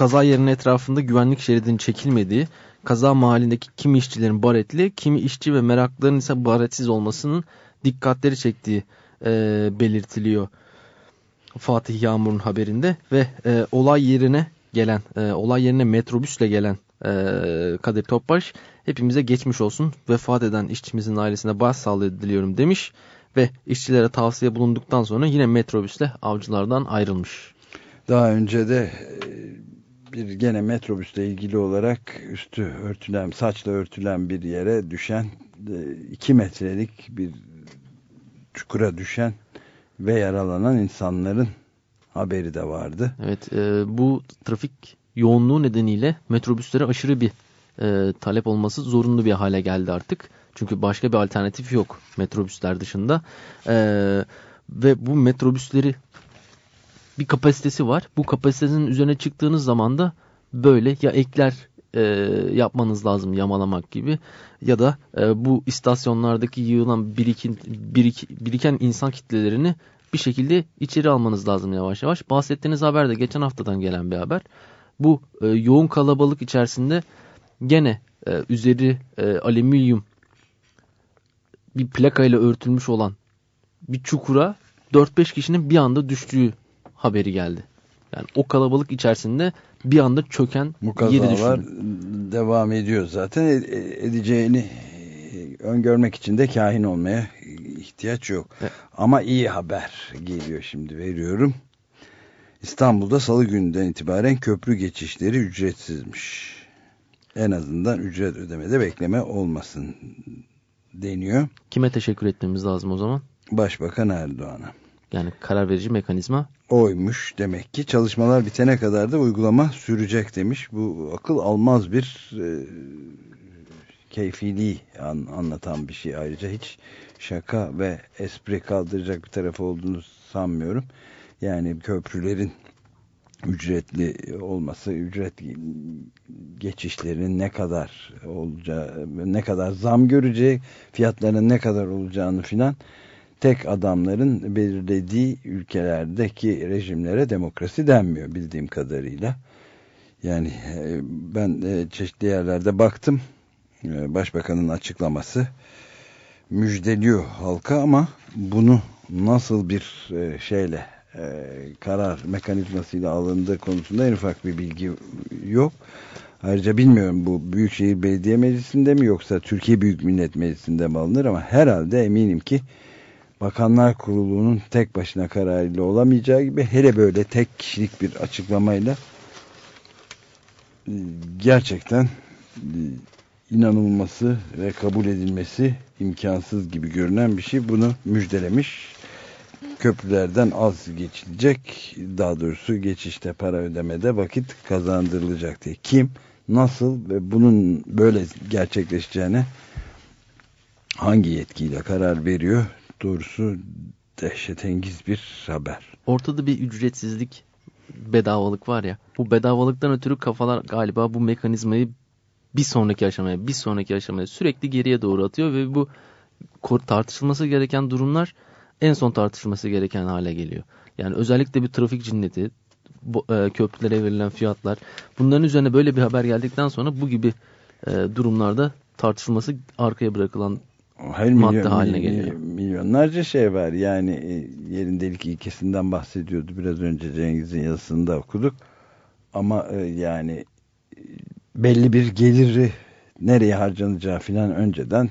kaza yerinin etrafında güvenlik şeridinin çekilmediği, kaza mahallindeki kimi işçilerin baretli, kimi işçi ve meraklıların ise baretsiz olmasının dikkatleri çektiği e, belirtiliyor. Fatih Yağmur'un haberinde ve e, olay yerine gelen, e, olay yerine metrobüsle gelen e, Kadir Topbaş hepimize geçmiş olsun vefat eden işçimizin ailesine başsağlığı diliyorum demiş ve işçilere tavsiye bulunduktan sonra yine metrobüsle avcılardan ayrılmış. Daha önce de e, bir gene metrobüsle ilgili olarak üstü örtülen, saçla örtülen bir yere düşen e, iki metrelik bir çukura düşen ve yaralanan insanların haberi de vardı. Evet e, bu trafik yoğunluğu nedeniyle metrobüslere aşırı bir e, talep olması zorunlu bir hale geldi artık. Çünkü başka bir alternatif yok metrobüsler dışında. E, ve bu metrobüsleri bir kapasitesi var. Bu kapasitenin üzerine çıktığınız zaman da böyle ya ekler e, yapmanız lazım yamalamak gibi ya da e, bu istasyonlardaki yığılan birikin, birik, biriken insan kitlelerini bir şekilde içeri almanız lazım yavaş yavaş. Bahsettiğiniz haber de geçen haftadan gelen bir haber. Bu e, yoğun kalabalık içerisinde gene e, üzeri e, alüminyum bir plakayla örtülmüş olan bir çukura 4-5 kişinin bir anda düştüğü haberi geldi. Yani o kalabalık içerisinde bir anda çöken Bu yeri düşünün. devam ediyor zaten. E- e- Edeceğini öngörmek için de kahin olmaya ihtiyaç yok. Evet. Ama iyi haber geliyor şimdi veriyorum. İstanbul'da salı gününden itibaren köprü geçişleri ücretsizmiş. En azından ücret ödemede bekleme olmasın deniyor. Kime teşekkür etmemiz lazım o zaman? Başbakan Erdoğan'a. Yani karar verici mekanizma oymuş demek ki. Çalışmalar bitene kadar da uygulama sürecek demiş. Bu akıl almaz bir e, keyfiliği an, anlatan bir şey. Ayrıca hiç şaka ve espri kaldıracak bir tarafı olduğunu sanmıyorum. Yani köprülerin ücretli olması, ücret geçişlerinin ne kadar olacağı, ne kadar zam göreceği, fiyatların ne kadar olacağını filan tek adamların belirlediği ülkelerdeki rejimlere demokrasi denmiyor bildiğim kadarıyla. Yani e, ben e, çeşitli yerlerde baktım. E, Başbakanın açıklaması müjdeliyor halka ama bunu nasıl bir şeyle karar mekanizmasıyla alındığı konusunda en ufak bir bilgi yok. Ayrıca bilmiyorum bu Büyükşehir Belediye Meclisi'nde mi yoksa Türkiye Büyük Millet Meclisi'nde mi alınır ama herhalde eminim ki Bakanlar Kurulu'nun tek başına kararıyla olamayacağı gibi hele böyle tek kişilik bir açıklamayla e, gerçekten e, inanılması ve kabul edilmesi imkansız gibi görünen bir şey. Bunu müjdelemiş. Köprülerden az geçilecek. Daha doğrusu geçişte para ödemede vakit kazandırılacak diye. Kim, nasıl ve bunun böyle gerçekleşeceğine hangi yetkiyle karar veriyor doğrusu dehşetengiz bir haber. Ortada bir ücretsizlik, bedavalık var ya. Bu bedavalıktan ötürü kafalar galiba bu mekanizmayı bir sonraki aşamaya, bir sonraki aşamaya sürekli geriye doğru atıyor ve bu tartışılması gereken durumlar en son tartışılması gereken hale geliyor. Yani özellikle bir trafik cinneti, bu, e, köprülere verilen fiyatlar bunların üzerine böyle bir haber geldikten sonra bu gibi e, durumlarda tartışılması arkaya bırakılan Hayır, madde milyon, haline geliyor. Milyonlarca şey var. Yani e, yerin delik ilkesinden bahsediyordu. Biraz önce Cengiz'in yazısında okuduk. Ama e, yani e, belli bir geliri nereye harcanacağı filan önceden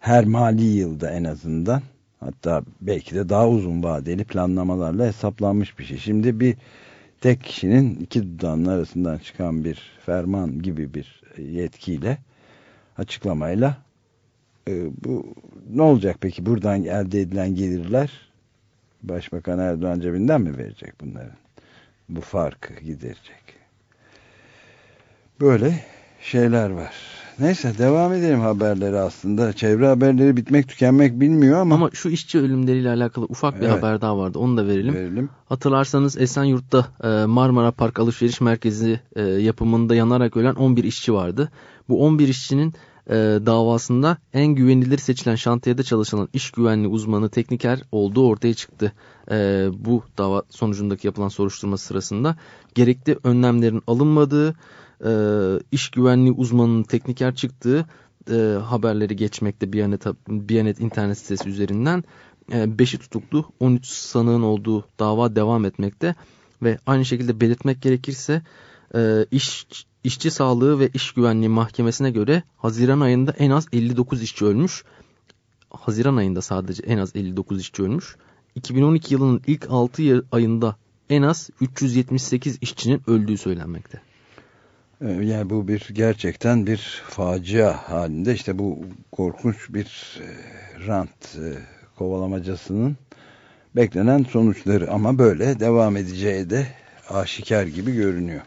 her mali yılda en azından hatta belki de daha uzun vadeli planlamalarla hesaplanmış bir şey. Şimdi bir tek kişinin iki dudağının arasından çıkan bir ferman gibi bir yetkiyle açıklamayla e, bu ne olacak peki buradan elde edilen gelirler Başbakan Erdoğan cebinden mi verecek bunların? Bu farkı giderecek. Böyle şeyler var. Neyse devam edelim haberleri aslında. Çevre haberleri bitmek tükenmek bilmiyor ama. Ama şu işçi ölümleriyle alakalı ufak bir Evet. haber daha vardı. Onu da verelim. Verelim. Hatırlarsanız Esenyurt'ta e, Marmara Park Alışveriş Merkezi e, yapımında yanarak ölen 11 işçi vardı. Bu 11 işçinin e, davasında en güvenilir seçilen şantiyede çalışan iş güvenliği uzmanı tekniker olduğu ortaya çıktı. E, bu dava sonucundaki yapılan soruşturma sırasında gerekli önlemlerin alınmadığı, e, iş güvenliği uzmanının tekniker çıktığı e, haberleri geçmekte Biyanet, Biyanet internet sitesi üzerinden. 5'i e, tutuklu 13 sanığın olduğu dava devam etmekte ve aynı şekilde belirtmek gerekirse e, iş İşçi Sağlığı ve İş Güvenliği Mahkemesi'ne göre Haziran ayında en az 59 işçi ölmüş. Haziran ayında sadece en az 59 işçi ölmüş. 2012 yılının ilk 6 ayında en az 378 işçinin öldüğü söylenmekte. Ee, yani bu bir gerçekten bir facia halinde işte bu korkunç bir e, rant e, kovalamacasının beklenen sonuçları ama böyle devam edeceği de aşikar gibi görünüyor.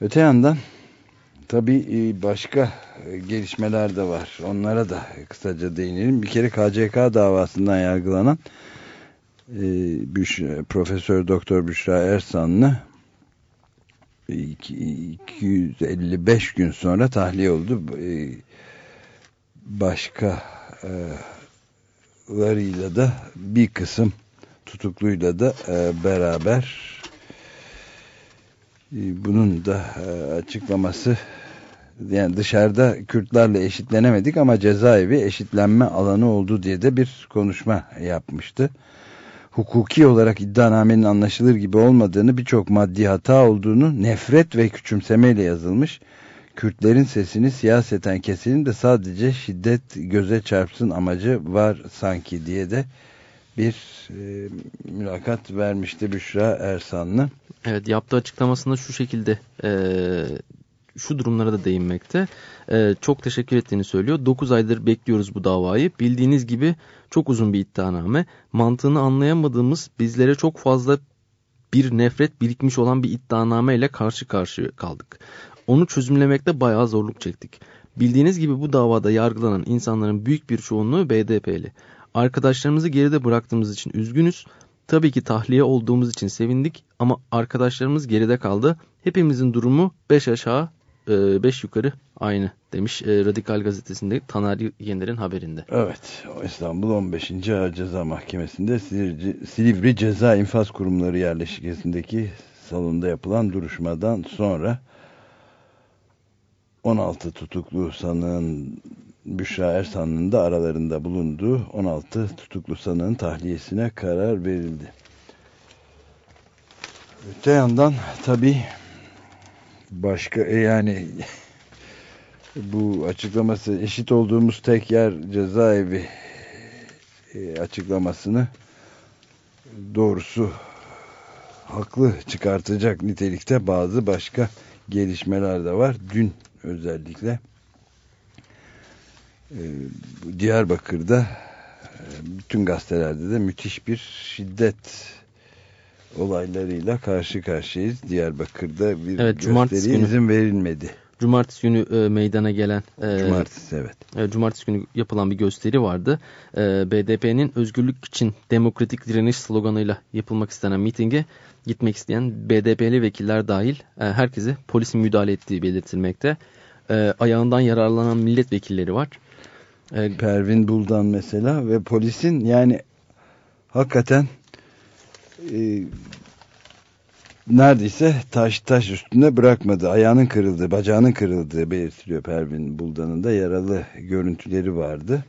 Öte yandan tabii e, başka e, gelişmeler de var. Onlara da kısaca değinelim. Bir kere KCK davasından yargılanan e, Profesör Doktor Büşra Ersanlı 255 gün sonra tahliye oldu. Başka larıyla da bir kısım tutukluyla da beraber bunun da e, açıklaması yani dışarıda Kürtlerle eşitlenemedik ama cezaevi eşitlenme alanı oldu diye de bir konuşma yapmıştı. Hukuki olarak iddianamenin anlaşılır gibi olmadığını, birçok maddi hata olduğunu, nefret ve küçümsemeyle yazılmış. Kürtlerin sesini siyaseten keselim de sadece şiddet göze çarpsın amacı var sanki diye de bir e, mülakat vermişti Büşra Ersanlı. Evet yaptığı açıklamasında şu şekilde e, şu durumlara da değinmekte. E, çok teşekkür ettiğini söylüyor. 9 aydır bekliyoruz bu davayı. Bildiğiniz gibi çok uzun bir iddianame. Mantığını anlayamadığımız bizlere çok fazla bir nefret birikmiş olan bir iddianame ile karşı karşıya kaldık. Onu çözümlemekte bayağı zorluk çektik. Bildiğiniz gibi bu davada yargılanan insanların büyük bir çoğunluğu BDP'li. Arkadaşlarımızı geride bıraktığımız için üzgünüz. Tabii ki tahliye olduğumuz için sevindik ama arkadaşlarımız geride kaldı. Hepimizin durumu 5 aşağı 5 e, yukarı aynı demiş e, Radikal Gazetesi'nde Taner Yener'in haberinde. Evet İstanbul 15. Ağır Ceza Mahkemesi'nde Silivri Ceza İnfaz Kurumları yerleşkesindeki salonda yapılan duruşmadan sonra 16 tutuklu sanığın Büşra Ersan'ın da aralarında bulunduğu 16 tutuklu sanığın tahliyesine karar verildi. Öte yandan tabi başka e, yani bu açıklaması eşit olduğumuz tek yer cezaevi e, açıklamasını doğrusu haklı çıkartacak nitelikte bazı başka gelişmeler de var. Dün özellikle Diyarbakır'da e, bütün gazetelerde de müthiş bir şiddet olaylarıyla karşı karşıyayız. Diyarbakır'da bir evet, gösteriye günü, izin verilmedi. Cumartesi günü e, meydana gelen e, Cumartesi evet. E, Cumartesi günü yapılan bir gösteri vardı. E, BDP'nin özgürlük için demokratik direniş sloganıyla yapılmak istenen mitinge gitmek isteyen BDP'li vekiller dahil e, herkese polisin müdahale ettiği belirtilmekte. E, ayağından yararlanan milletvekilleri var. E, Pervin Buldan mesela ve polisin yani hakikaten e, neredeyse taş taş üstünde bırakmadı. Ayağının kırıldığı, bacağının kırıldığı belirtiliyor Pervin Buldan'ın da yaralı görüntüleri vardı.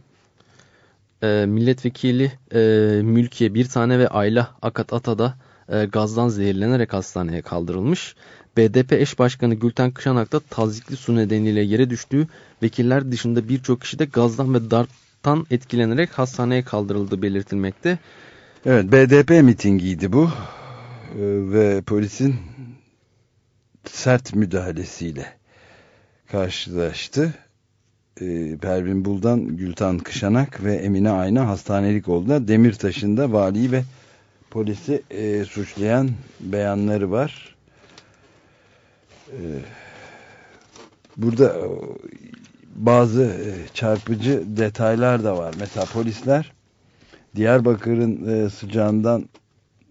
E, milletvekili e, Mülkiye bir tane ve Ayla Akat Ata'da e, gazdan zehirlenerek hastaneye kaldırılmış. BDP eş başkanı Gülten Kışanak da tazikli su nedeniyle yere düştüğü vekiller dışında birçok kişi de gazdan ve darptan etkilenerek hastaneye kaldırıldığı belirtilmekte. Evet BDP mitingiydi bu ee, ve polisin sert müdahalesiyle karşılaştı. Ee, Pervin Buldan, Gülten Kışanak ve Emine Ayna hastanelik oldular. Demirtaş'ın vali ve polisi e, suçlayan beyanları var. Ee, burada e, bazı e, çarpıcı detaylar da var. Mesela polisler Diyarbakır'ın e, sıcağından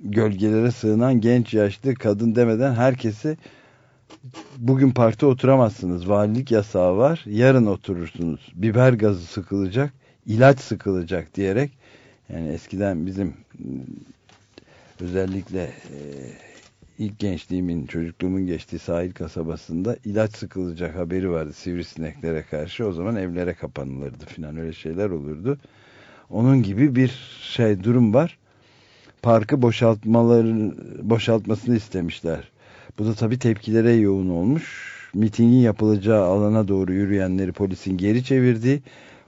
gölgelere sığınan genç yaşlı kadın demeden herkesi bugün parkta oturamazsınız. Valilik yasağı var. Yarın oturursunuz. Biber gazı sıkılacak, ilaç sıkılacak diyerek yani eskiden bizim özellikle e, ilk gençliğimin, çocukluğumun geçtiği sahil kasabasında ilaç sıkılacak haberi vardı sivrisineklere karşı. O zaman evlere kapanılırdı filan öyle şeyler olurdu. Onun gibi bir şey durum var. Parkı boşaltmaları boşaltmasını istemişler. Bu da tabii tepkilere yoğun olmuş. Mitingin yapılacağı alana doğru yürüyenleri polisin geri çevirdiği,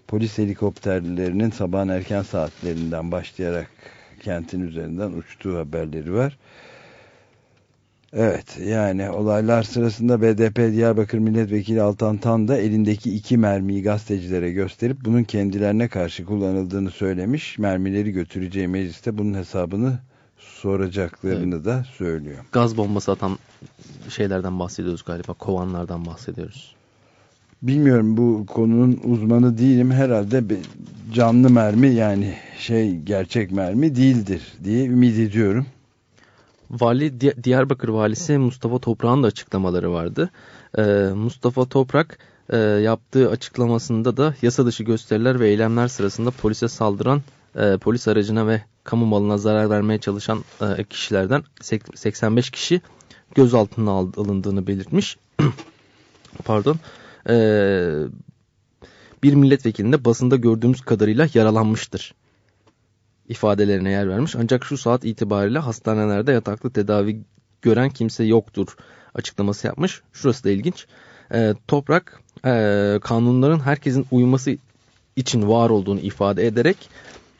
polis helikopterlerinin sabahın erken saatlerinden başlayarak kentin üzerinden uçtuğu haberleri var. Evet yani olaylar sırasında BDP Diyarbakır Milletvekili Altan Tan da elindeki iki mermiyi gazetecilere gösterip bunun kendilerine karşı kullanıldığını söylemiş. Mermileri götüreceği mecliste bunun hesabını soracaklarını evet. da söylüyor. Gaz bombası atan şeylerden bahsediyoruz galiba. Kovanlardan bahsediyoruz. Bilmiyorum bu konunun uzmanı değilim. Herhalde canlı mermi yani şey gerçek mermi değildir diye ümit ediyorum. Vali Diyarbakır valisi Mustafa Toprak'ın da açıklamaları vardı. Ee, Mustafa Toprak e, yaptığı açıklamasında da yasa dışı gösteriler ve eylemler sırasında polise saldıran e, polis aracına ve kamu malına zarar vermeye çalışan e, kişilerden 85 kişi gözaltına alındığını belirtmiş. Pardon. E, bir milletvekilinde basında gördüğümüz kadarıyla yaralanmıştır ifadelerine yer vermiş. Ancak şu saat itibariyle hastanelerde yataklı tedavi gören kimse yoktur açıklaması yapmış. Şurası da ilginç. E, toprak e, kanunların herkesin uyması için var olduğunu ifade ederek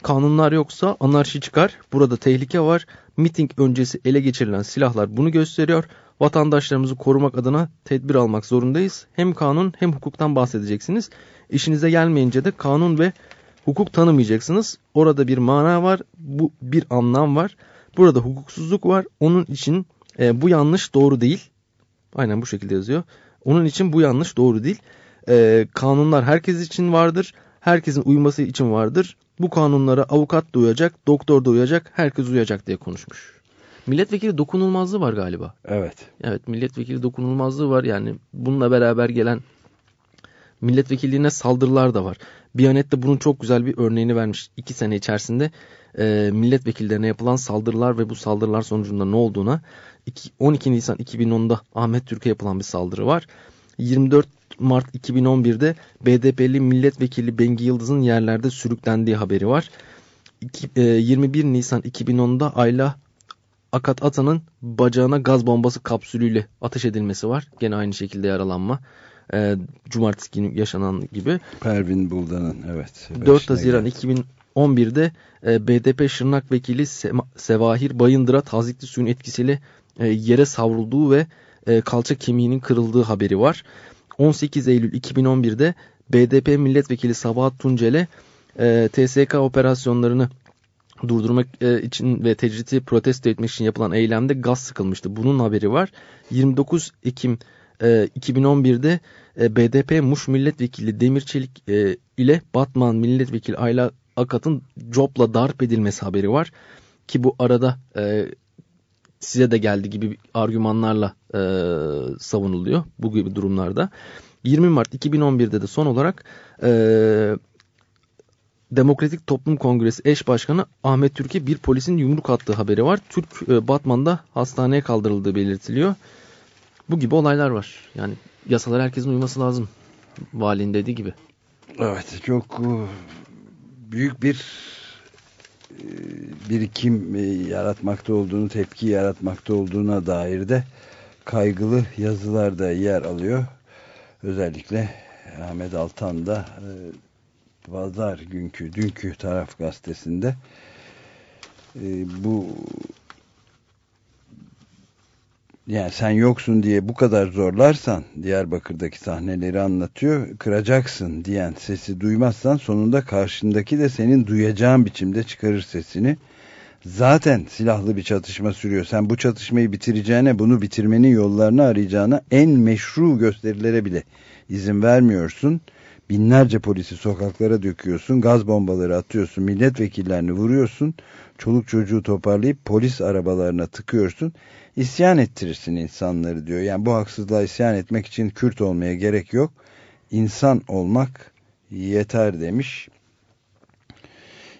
kanunlar yoksa anarşi çıkar. Burada tehlike var. Miting öncesi ele geçirilen silahlar bunu gösteriyor. Vatandaşlarımızı korumak adına tedbir almak zorundayız. Hem kanun hem hukuktan bahsedeceksiniz. İşinize gelmeyince de kanun ve hukuk tanımayacaksınız. Orada bir mana var, bu bir anlam var. Burada hukuksuzluk var. Onun için e, bu yanlış doğru değil. Aynen bu şekilde yazıyor. Onun için bu yanlış doğru değil. E, kanunlar herkes için vardır. Herkesin uyması için vardır. Bu kanunlara avukat da uyacak, doktor da uyacak, herkes uyacak diye konuşmuş. Milletvekili dokunulmazlığı var galiba. Evet. Evet milletvekili dokunulmazlığı var. Yani bununla beraber gelen milletvekilliğine saldırılar da var. Biyanet de bunun çok güzel bir örneğini vermiş. İki sene içerisinde e, milletvekillerine yapılan saldırılar ve bu saldırılar sonucunda ne olduğuna 12 Nisan 2010'da Ahmet Türk'e yapılan bir saldırı var. 24 Mart 2011'de BDP'li milletvekili Bengi Yıldız'ın yerlerde sürüklendiği haberi var. 21 e, Nisan 2010'da Ayla Akat Atan'ın bacağına gaz bombası kapsülüyle ateş edilmesi var. Gene aynı şekilde yaralanma e, cumartesi günü yaşanan gibi. Pervin Buldan'ın evet. 4 Haziran geldi. 2011'de e, BDP Şırnak Vekili Sevahir Bayındır'a tazikli suyun etkisiyle e, yere savrulduğu ve e, kalça kemiğinin kırıldığı haberi var. 18 Eylül 2011'de BDP Milletvekili Sabahat Tuncel'e e, TSK operasyonlarını durdurmak e, için ve tecriti protesto etmek için yapılan eylemde gaz sıkılmıştı. Bunun haberi var. 29 Ekim e, 2011'de e, BDP Muş Milletvekili Demir Çelik e, ile Batman Milletvekili Ayla Akat'ın copla darp edilmesi haberi var. Ki bu arada e, size de geldi gibi argümanlarla e, savunuluyor bu gibi durumlarda. 20 Mart 2011'de de son olarak e, Demokratik Toplum Kongresi eş başkanı Ahmet Türk'e bir polisin yumruk attığı haberi var. Türk e, Batman'da hastaneye kaldırıldığı belirtiliyor. Bu gibi olaylar var. Yani yasalar herkesin uyması lazım. Valinin dediği gibi. Evet çok e, büyük bir e, birikim e, yaratmakta olduğunu, tepki yaratmakta olduğuna dair de kaygılı yazılar da yer alıyor. Özellikle Ahmet Altan da pazar günkü, dünkü taraf gazetesinde bu yani sen yoksun diye bu kadar zorlarsan Diyarbakır'daki sahneleri anlatıyor kıracaksın diyen sesi duymazsan sonunda karşındaki de senin duyacağın biçimde çıkarır sesini. Zaten silahlı bir çatışma sürüyor. Sen bu çatışmayı bitireceğine bunu bitirmenin yollarını arayacağına en meşru gösterilere bile izin vermiyorsun. Binlerce polisi sokaklara döküyorsun, gaz bombaları atıyorsun, milletvekillerini vuruyorsun, çoluk çocuğu toparlayıp polis arabalarına tıkıyorsun. İsyan ettirirsin insanları diyor. Yani bu haksızlığa isyan etmek için Kürt olmaya gerek yok. İnsan olmak yeter demiş.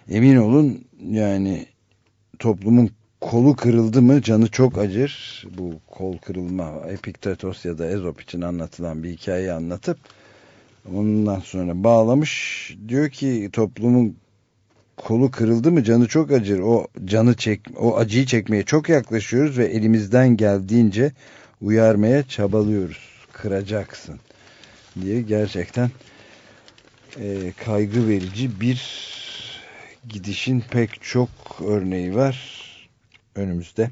Emin olun yani toplumun kolu kırıldı mı canı çok acır. Bu kol kırılma Epiktetos ya da Ezop için anlatılan bir hikayeyi anlatıp ondan sonra bağlamış. Diyor ki toplumun kolu kırıldı mı canı çok acır. O canı çek o acıyı çekmeye çok yaklaşıyoruz ve elimizden geldiğince uyarmaya çabalıyoruz. Kıracaksın diye gerçekten e, kaygı verici bir gidişin pek çok örneği var önümüzde.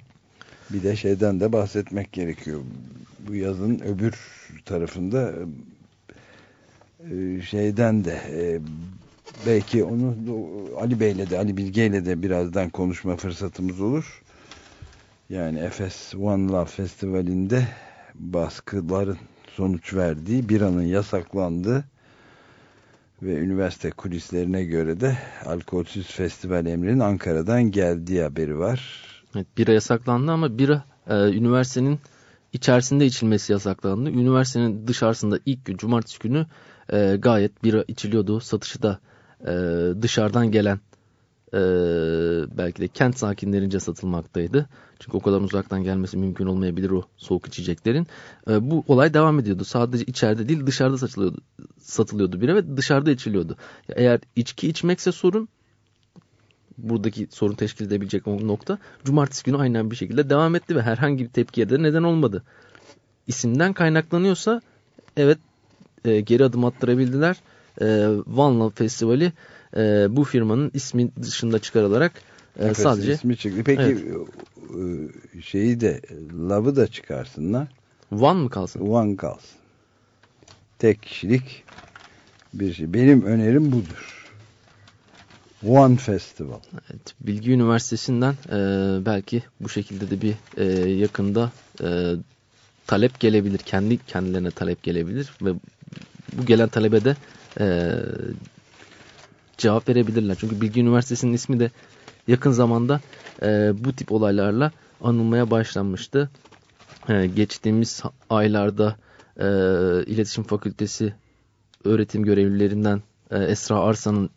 Bir de şeyden de bahsetmek gerekiyor. Bu yazın öbür tarafında e, şeyden de e, belki onu Ali Bey'le de Ali Bilge'yle de birazdan konuşma fırsatımız olur. Yani Efes One Love Festivali'nde baskıların sonuç verdiği bir anın yasaklandığı ve üniversite kulislerine göre de alkolsüz festival emrinin Ankara'dan geldiği haberi var. Evet, bira yasaklandı ama bira e, üniversitenin içerisinde içilmesi yasaklandı. Üniversitenin dışarısında ilk gün cumartesi günü e, gayet bira içiliyordu. Satışı da e, dışarıdan gelen e, belki de kent sakinlerince satılmaktaydı. Çünkü o kadar uzaktan gelmesi mümkün olmayabilir o soğuk içeceklerin. E, bu olay devam ediyordu. Sadece içeride değil dışarıda satılıyordu, satılıyordu bira ve dışarıda içiliyordu. Eğer içki içmekse sorun buradaki sorun teşkil edebilecek o nokta cumartesi günü aynen bir şekilde devam etti ve herhangi bir tepkiye de neden olmadı. İsimden kaynaklanıyorsa evet e, geri adım attırabildiler. E, One Love Festivali e, bu firmanın ismi dışında çıkarılarak e, Efes sadece ismi çıktı. Peki Evet. e, şeyi de Love'ı da çıkarsınlar. One mı kalsın? One kalsın. Tek kişilik bir şey. Benim önerim budur. One Festival. Evet, Bilgi Üniversitesi'nden e, belki bu şekilde de bir e, yakında e, talep gelebilir. Kendi kendilerine talep gelebilir ve bu gelen talebe de e, cevap verebilirler. Çünkü Bilgi Üniversitesi'nin ismi de yakın zamanda e, bu tip olaylarla anılmaya başlanmıştı. E, geçtiğimiz aylarda e, İletişim Fakültesi öğretim görevlilerinden e, Esra Arslan'ın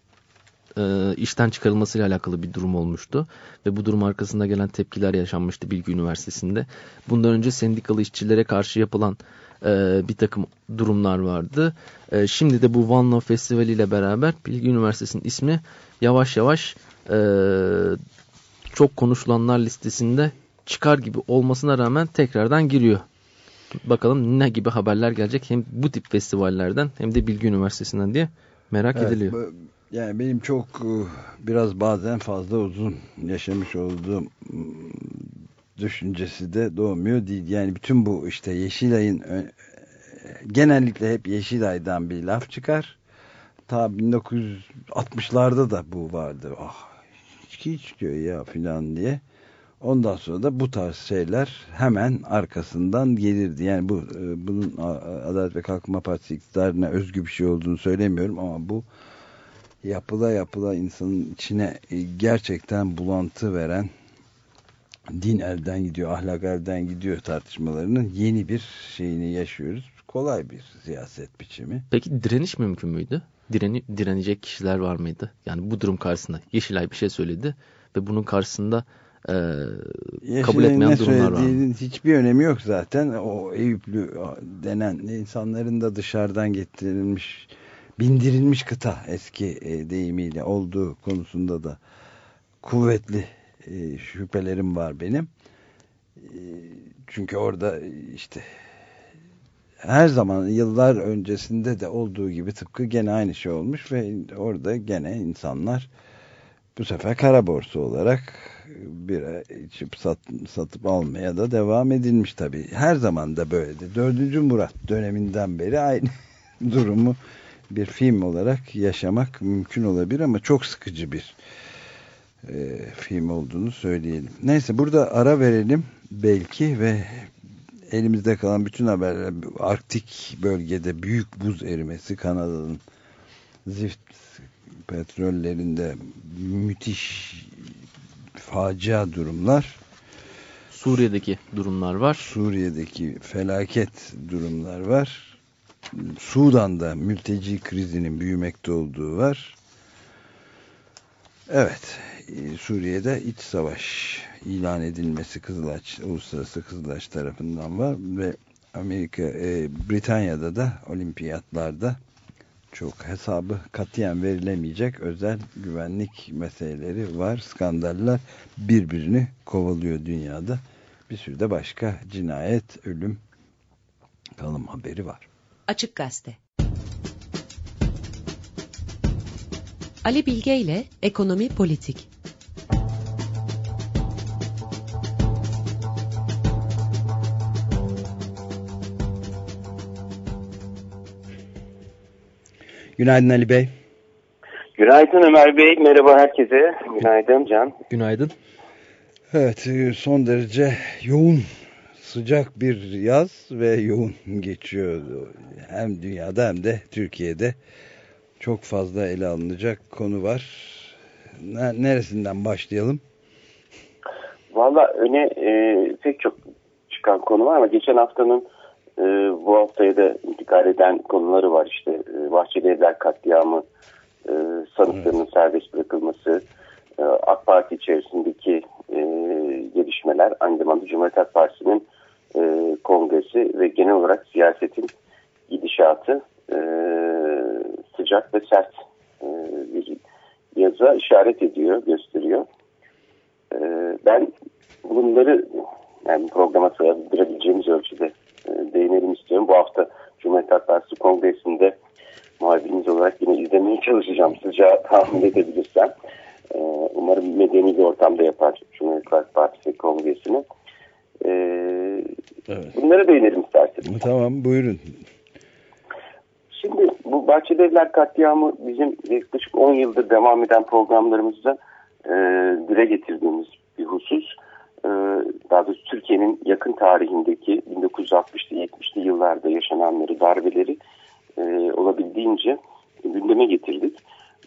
e, işten çıkarılmasıyla alakalı bir durum olmuştu. Ve bu durum arkasında gelen tepkiler yaşanmıştı Bilgi Üniversitesi'nde. Bundan önce sendikalı işçilere karşı yapılan e, bir takım durumlar vardı. E, şimdi de bu One Love Festivali ile beraber Bilgi Üniversitesi'nin ismi yavaş yavaş e, çok konuşulanlar listesinde çıkar gibi olmasına rağmen tekrardan giriyor. Bakalım ne gibi haberler gelecek hem bu tip festivallerden hem de Bilgi Üniversitesi'nden diye merak Evet, ediliyor. yani benim çok e, biraz bazen fazla uzun yaşamış olduğum düşüncesi de doğmuyor değil. Yani bütün bu işte Yeşilay'ın ö- genellikle hep Yeşilay'dan bir laf çıkar. Ta 1960'larda da bu vardı. Ah içki içiyor ya filan diye. Ondan sonra da bu tarz şeyler hemen arkasından gelirdi. Yani bu e, bunun Adalet ve Kalkınma Partisi iktidarına özgü bir şey olduğunu söylemiyorum ama bu yapıla yapıla insanın içine e, gerçekten bulantı veren din elden gidiyor, ahlak elden gidiyor tartışmalarının yeni bir şeyini yaşıyoruz. Kolay bir siyaset biçimi. Peki direniş mümkün müydü? Direni, direnecek kişiler var mıydı? Yani bu durum karşısında Yeşilay bir şey söyledi ve bunun karşısında e, kabul etmeyen durumlar var hiçbir önemi yok zaten. O Eyüplü denen insanların da dışarıdan getirilmiş, bindirilmiş kıta eski e, deyimiyle olduğu konusunda da kuvvetli e, şüphelerim var benim. E, Çünkü orada işte her zaman yıllar öncesinde de olduğu gibi tıpkı gene aynı şey olmuş ve orada gene insanlar bu sefer kara borsa olarak bira içip sat, satıp almaya da devam edilmiş tabii. Her zaman da böyledi. Dördüncü Murat döneminden beri aynı durumu bir film olarak yaşamak mümkün olabilir ama çok sıkıcı bir e, film olduğunu söyleyelim. Neyse burada ara verelim belki ve elimizde kalan bütün haberler Arktik bölgede büyük buz erimesi Kanada'nın zift petrollerinde müthiş facia durumlar. Suriye'deki durumlar var. Suriye'deki felaket durumlar var. Sudan'da mülteci krizinin büyümekte olduğu var. Evet, Suriye'de iç savaş ilan edilmesi Kızılaç, Uluslararası Kızılaç tarafından var ve Amerika, e, Britanya'da da olimpiyatlarda çok hesabı katiyen verilemeyecek özel güvenlik meseleleri var. Skandallar birbirini kovalıyor dünyada. Bir sürü de başka cinayet, ölüm, kalım haberi var. Açık Gazete Ali Bilge ile Ekonomi Politik Günaydın Ali Bey. Günaydın Ömer Bey. Merhaba herkese. Günaydın Can. Günaydın. Evet son derece yoğun sıcak bir yaz ve yoğun geçiyor. Hem dünyada hem de Türkiye'de çok fazla ele alınacak konu var. Neresinden başlayalım? Valla öne e, pek çok çıkan konu var ama geçen haftanın e, bu haftaya da intikal eden konuları var işte. E, Bahçeli Evler katliamı, e, sanıklarının evet. serbest bırakılması, e, AK Parti içerisindeki e, gelişmeler, aynı zamanda Cumhuriyet Halk Partisi'nin e, kongresi ve genel olarak siyasetin gidişatı e, sıcak ve sert e, bir yaza işaret ediyor, gösteriyor. E, ben bunları yani programa sığdırabileceğimiz ölçüde değinelim istiyorum. Bu hafta Cumhuriyet Halk Partisi Kongresi'nde muhabiriniz olarak yine izlemeye çalışacağım. Sıcağı tahmin edebilirsem. E, umarım medeni bir ortamda yapar Cumhuriyet Halk Partisi Kongresi'ni. E, evet. Bunlara değinelim isterseniz. Tamam buyurun. Şimdi bu Bahçelievler katliamı bizim yaklaşık 10 yıldır devam eden programlarımızda e, dile getirdiğimiz bir husus. E, daha doğrusu Türkiye'nin yakın tarihindeki 1960'lı 70'li yıllarda yaşananları, darbeleri e, olabildiğince gündeme getirdik.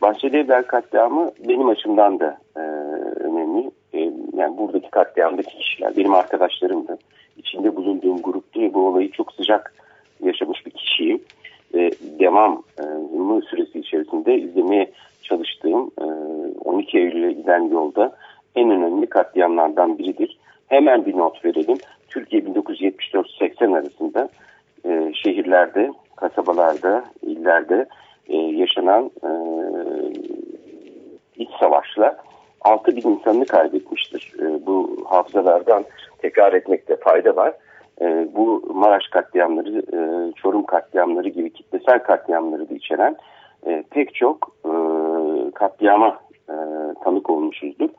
Bahçelievler katliamı benim açımdan da e, önemli. E, yani buradaki katliamdaki kişiler benim arkadaşlarımdı. İçinde bulunduğum gruptu bu olayı çok sıcak yaşamış bir kişiyim. E, devamlı süresi içerisinde izlemeye çalıştığım e, 12 Eylül'e giden yolda en önemli katliamlardan biridir. Hemen bir not verelim. Türkiye 1974-80 arasında e, şehirlerde, kasabalarda, illerde e, yaşanan e, iç savaşla 6 bin insanını kaybetmiştir. E, bu hafızalardan tekrar etmekte fayda var. E, bu Maraş katliamları, e, Çorum katliamları gibi kitlesel katliamları da içeren e, pek çok e, katliama e, tanık olmuşuzdur.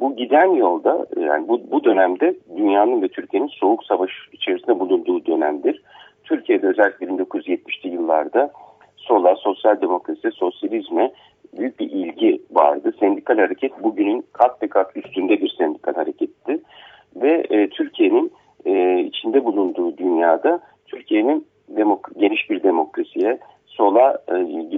Bu giden yolda yani bu, bu dönemde dünyanın ve Türkiye'nin soğuk savaş içerisinde bulunduğu dönemdir. Türkiye'de özellikle 1970'li yıllarda sola, sosyal demokrasi, sosyalizme büyük bir ilgi vardı. Sendikal hareket bugünün kat ve kat üstünde bir sendikal hareketti. Ve e, Türkiye'nin e, içinde bulunduğu dünyada Türkiye'nin geniş bir demokrasiye, sola e,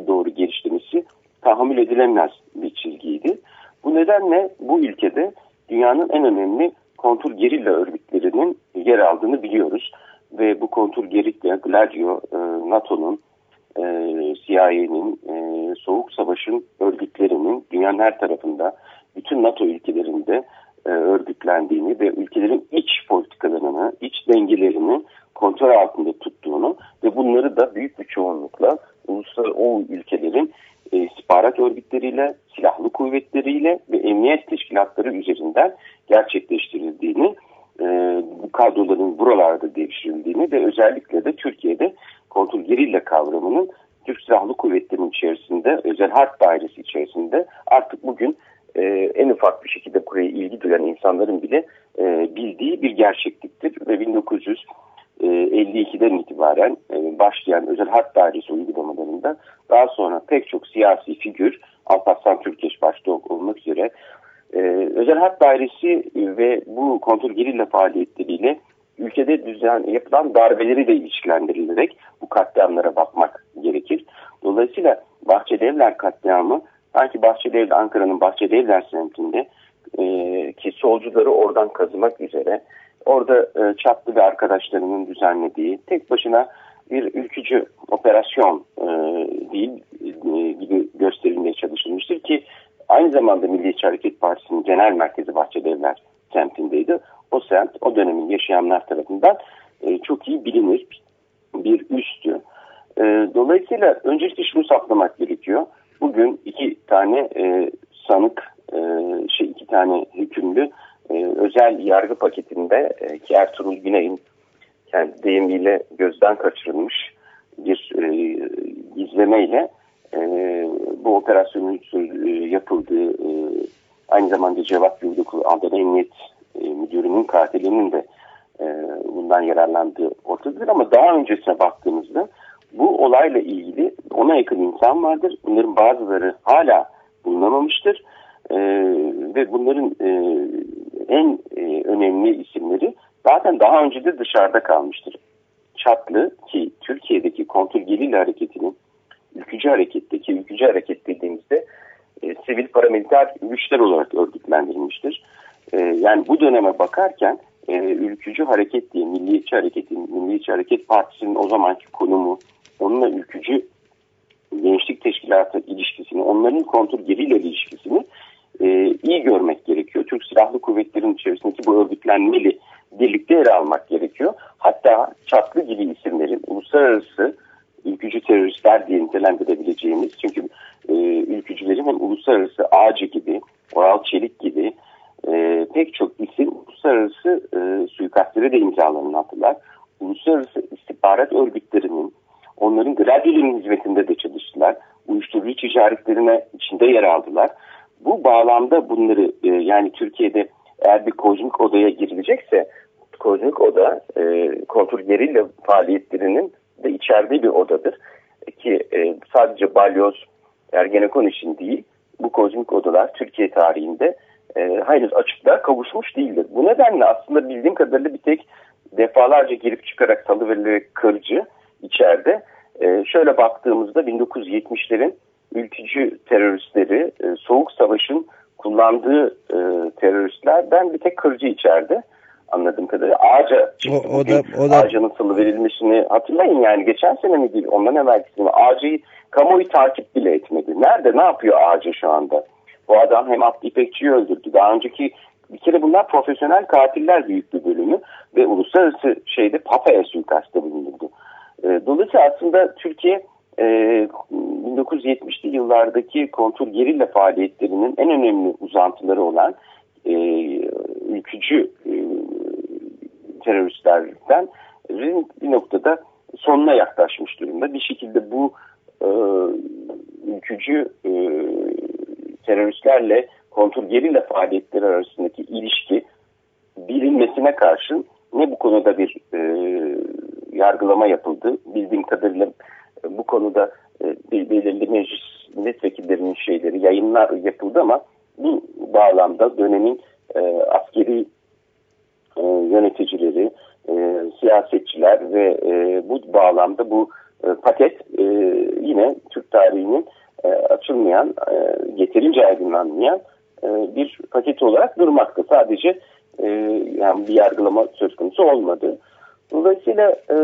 doğru geliştirmesi tahammül edilemez bir çizgiydi. Bu nedenle bu ülkede dünyanın en önemli kontur gerilla örgütlerinin yer aldığını biliyoruz. Ve bu kontur gerilla Gladio, e, NATO'nun, e, CIA'nin, e, Soğuk Savaş'ın örgütlerinin dünyanın her tarafında, bütün NATO ülkelerinde örgütlendiğini ve ülkelerin iç politikalarını, iç dengelerini kontrol altında tuttuğunu ve bunları da büyük bir çoğunlukla uluslararası o ülkelerin e, istihbarat örgütleriyle, silahlı kuvvetleriyle ve emniyet teşkilatları üzerinden gerçekleştirildiğini, e, bu kadroların buralarda devşirildiğini ve özellikle de Türkiye'de kontrol gerilla kavramının Türk Silahlı Kuvvetleri'nin içerisinde, özel harp dairesi içerisinde artık bugün e, en ufak bir şekilde buraya ilgi duyan insanların bile e, bildiği bir gerçekliktir. Ve 1952'den itibaren e, başlayan özel harp dairesi uygulamalarında daha sonra pek çok siyasi figür, Alparslan Türkeş başta olmak üzere e, özel harp dairesi ve bu kontrol gerilla faaliyetleriyle ülkede düzen yapılan darbeleri de ilişkilendirilerek bu katliamlara bakmak gerekir. Dolayısıyla Bahçeli Bahçelievler katliamı sanki Bahçelievler, Ankara'nın Bahçelievler semtinde e, ki solcuları oradan kazımak üzere orada e, Çatlı ve arkadaşlarının düzenlediği tek başına bir ülkücü operasyon e, değil e, gibi gösterilmeye çalışılmıştır ki aynı zamanda Milliyetçi Hareket Partisi'nin genel merkezi Bahçelievler semtindeydi. O semt o dönemin yaşayanlar tarafından e, çok iyi bilinir bir üstü. E, dolayısıyla öncelikle şunu saklamak gerekiyor. Bugün iki tane e, sanık, e, şey iki tane hükümlü e, özel yargı paketinde e, ki Ertuğrul Güney'in kendi deyimiyle gözden kaçırılmış bir e, gizlemeyle e, bu operasyonun e, yapıldığı aynı zamanda Cevat Yurduklu Adana Emniyet Müdürü'nün katilinin de bundan yararlandığı ortadadır ama daha öncesine baktığımızda bu olayla ilgili ona yakın insan vardır. Bunların bazıları hala bulunamamıştır. E, ve bunların e, en e, önemli isimleri zaten daha önce de dışarıda kalmıştır. Çatlı ki Türkiye'deki kontrgerilla hareketinin ülkücü hareketteki ülkücü hareket dediğimizde e, sivil paramiliter güçler olarak örgütlendirilmiştir. E, yani bu döneme bakarken e, ülkücü hareket diye Milliyetçi Hareket'in, Milliyetçi Hareket Partisi'nin o zamanki konumu, onunla ülkücü gençlik teşkilatı ilişkisini, onların kontur geriyle ilişkisini e, iyi görmek gerekiyor. Türk Silahlı Kuvvetleri'nin içerisindeki bu örgütlenmeli birlikte yer almak gerekiyor. Hatta çatlı gibi isimlerin uluslararası ülkücü teröristler diye nitelendirebileceğimiz çünkü e, ülkücülerin hem uluslararası Ağacı gibi, Oral Çelik gibi e, pek çok isim uluslararası e, suikastleri de imzalarını attılar. Uluslararası istihbarat örgütlerinin onların Gradio'nun hizmetinde de çalıştılar. Uyuşturucu ticaretlerine içinde yer aldılar. Bu bağlamda bunları e, yani Türkiye'de eğer bir kozmik odaya girilecekse kozmik oda e, kontrol gerilla faaliyetlerinin de içerdiği bir odadır. Ki e, sadece balyoz Ergenekon için değil bu kozmik odalar Türkiye tarihinde e, henüz açıklığa kavuşmuş değildir. Bu nedenle aslında bildiğim kadarıyla bir tek defalarca girip çıkarak salıverilerek kırıcı içeride. E, şöyle baktığımızda 1970'lerin ülkücü teröristleri e, Soğuk Savaş'ın kullandığı e, teröristlerden bir tek kırıcı içeride anladığım kadarıyla ağaca çıktı. O, o da, o da... Ağacanın salı verilmesini hatırlayın yani geçen sene mi değil ondan evvelki ağacıyı kamuoyu takip bile etmedi. Nerede ne yapıyor ağacı şu anda? Bu adam hem Abdi İpekçi'yi öldürdü. Daha önceki bir kere bunlar profesyonel katiller büyük bir bölümü ve uluslararası şeyde Papa'ya suikastte bulundu. E, dolayısıyla aslında Türkiye e, 1970'li yıllardaki kontrol gerilla faaliyetlerinin en önemli uzantıları olan e, ülkücü e, teröristlerden bir noktada sonuna yaklaşmış durumda. Bir şekilde bu e, ülkücü e, teröristlerle kontrol gerilla faaliyetleri arasındaki ilişki bilinmesine karşın ne bu konuda bir e, yargılama yapıldı. Bildiğim kadarıyla bu konuda belirli meclis milletvekillerinin şeyleri yayınlar yapıldı ama bu bağlamda dönemin e, askeri e, yöneticileri, e, siyasetçiler ve e, bu bağlamda bu e, paket e, yine Türk tarihinin e, açılmayan, e, yeterince aydınlanmayan e, bir paket olarak durmakta. Sadece e, yani bir yargılama söz konusu olmadı. Dolayısıyla e,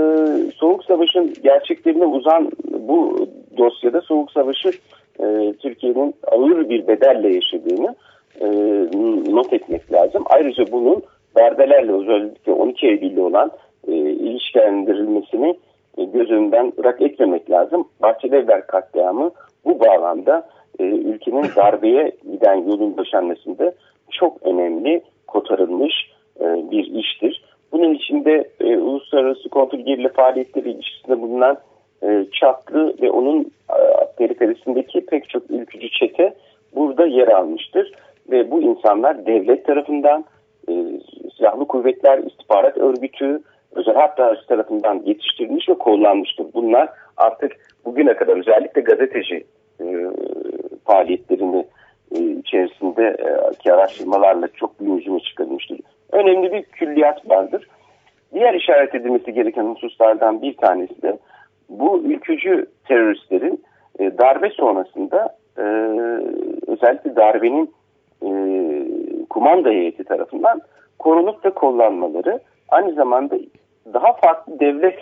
Soğuk Savaş'ın gerçeklerine uzan bu dosyada Soğuk Savaş'ı e, Türkiye'nin ağır bir bedelle yaşadığını e, not etmek lazım. Ayrıca bunun darbelerle özellikle 12 Eylül'de olan e, ilişkilendirilmesini e, göz önünden bırak etmemek lazım. Bahçelievler katliamı bu bağlamda e, ülkenin darbeye giden yolun döşenmesinde çok önemli kotarılmış e, bir iştir. Bunun içinde e, uluslararası kontrol gerili faaliyetleri ilişkisinde bulunan e, Çatlı ve onun e, periferisindeki pek çok ülkücü çete burada yer almıştır. Ve bu insanlar devlet tarafından e, silahlı kuvvetler, istihbarat örgütü, özel harp tarafından yetiştirilmiş ve kullanmıştır. Bunlar artık bugüne kadar özellikle gazeteci e, faaliyetlerini e, içerisinde e, araştırmalarla çok gün yüzüne. Önemli bir külliyat vardır. Diğer işaret edilmesi gereken hususlardan bir tanesi de bu ülkücü teröristlerin e, darbe sonrasında e, özellikle darbenin e, kumanda heyeti tarafından korunup ve kullanmaları aynı zamanda daha farklı devlet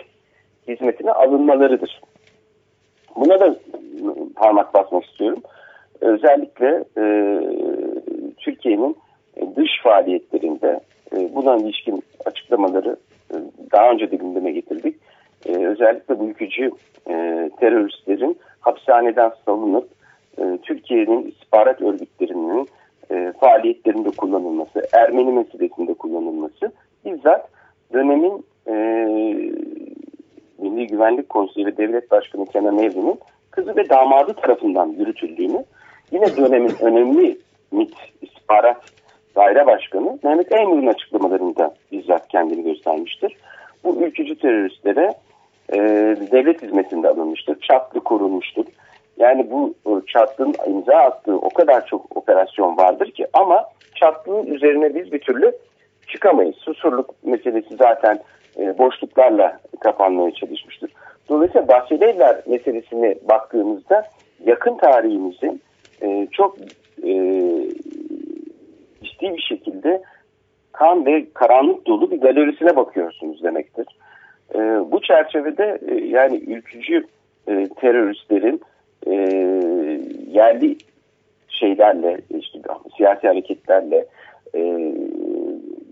hizmetine alınmalarıdır. Buna da parmak basmak istiyorum. Özellikle e, Türkiye'nin dış faaliyetlerinde e, buna ilişkin açıklamaları e, daha önce de gündeme getirdik. E, özellikle bu ülkücü e, teröristlerin hapishaneden salınıp Türkiye'nin istihbarat örgütlerinin faaliyetlerinde kullanılması, Ermeni meselesinde kullanılması bizzat dönemin e, Milli Güvenlik Konseyi ve Devlet Başkanı Kenan Evren'in kızı ve damadı tarafından yürütüldüğünü, yine dönemin önemli MİT istihbarat daire başkanı Mehmet Eymur'un açıklamalarında bizzat kendini göstermiştir. Bu ülkücü teröristlere e, devlet hizmetinde alınmıştır. Çatlı korunmuştur. Yani bu e, çatlığın imza attığı o kadar çok operasyon vardır ki ama çatlığın üzerine biz bir türlü çıkamayız. Susurluk meselesi zaten e, boşluklarla kapanmaya çalışmıştır. Dolayısıyla Bahçelievler meselesine baktığımızda yakın tarihimizin e, çok e, ciddi bir şekilde kan ve karanlık dolu bir galerisine bakıyorsunuz demektir. E, bu çerçevede e, yani ülkücü e, teröristlerin e, yerli şeylerle işte siyasi hareketlerle e,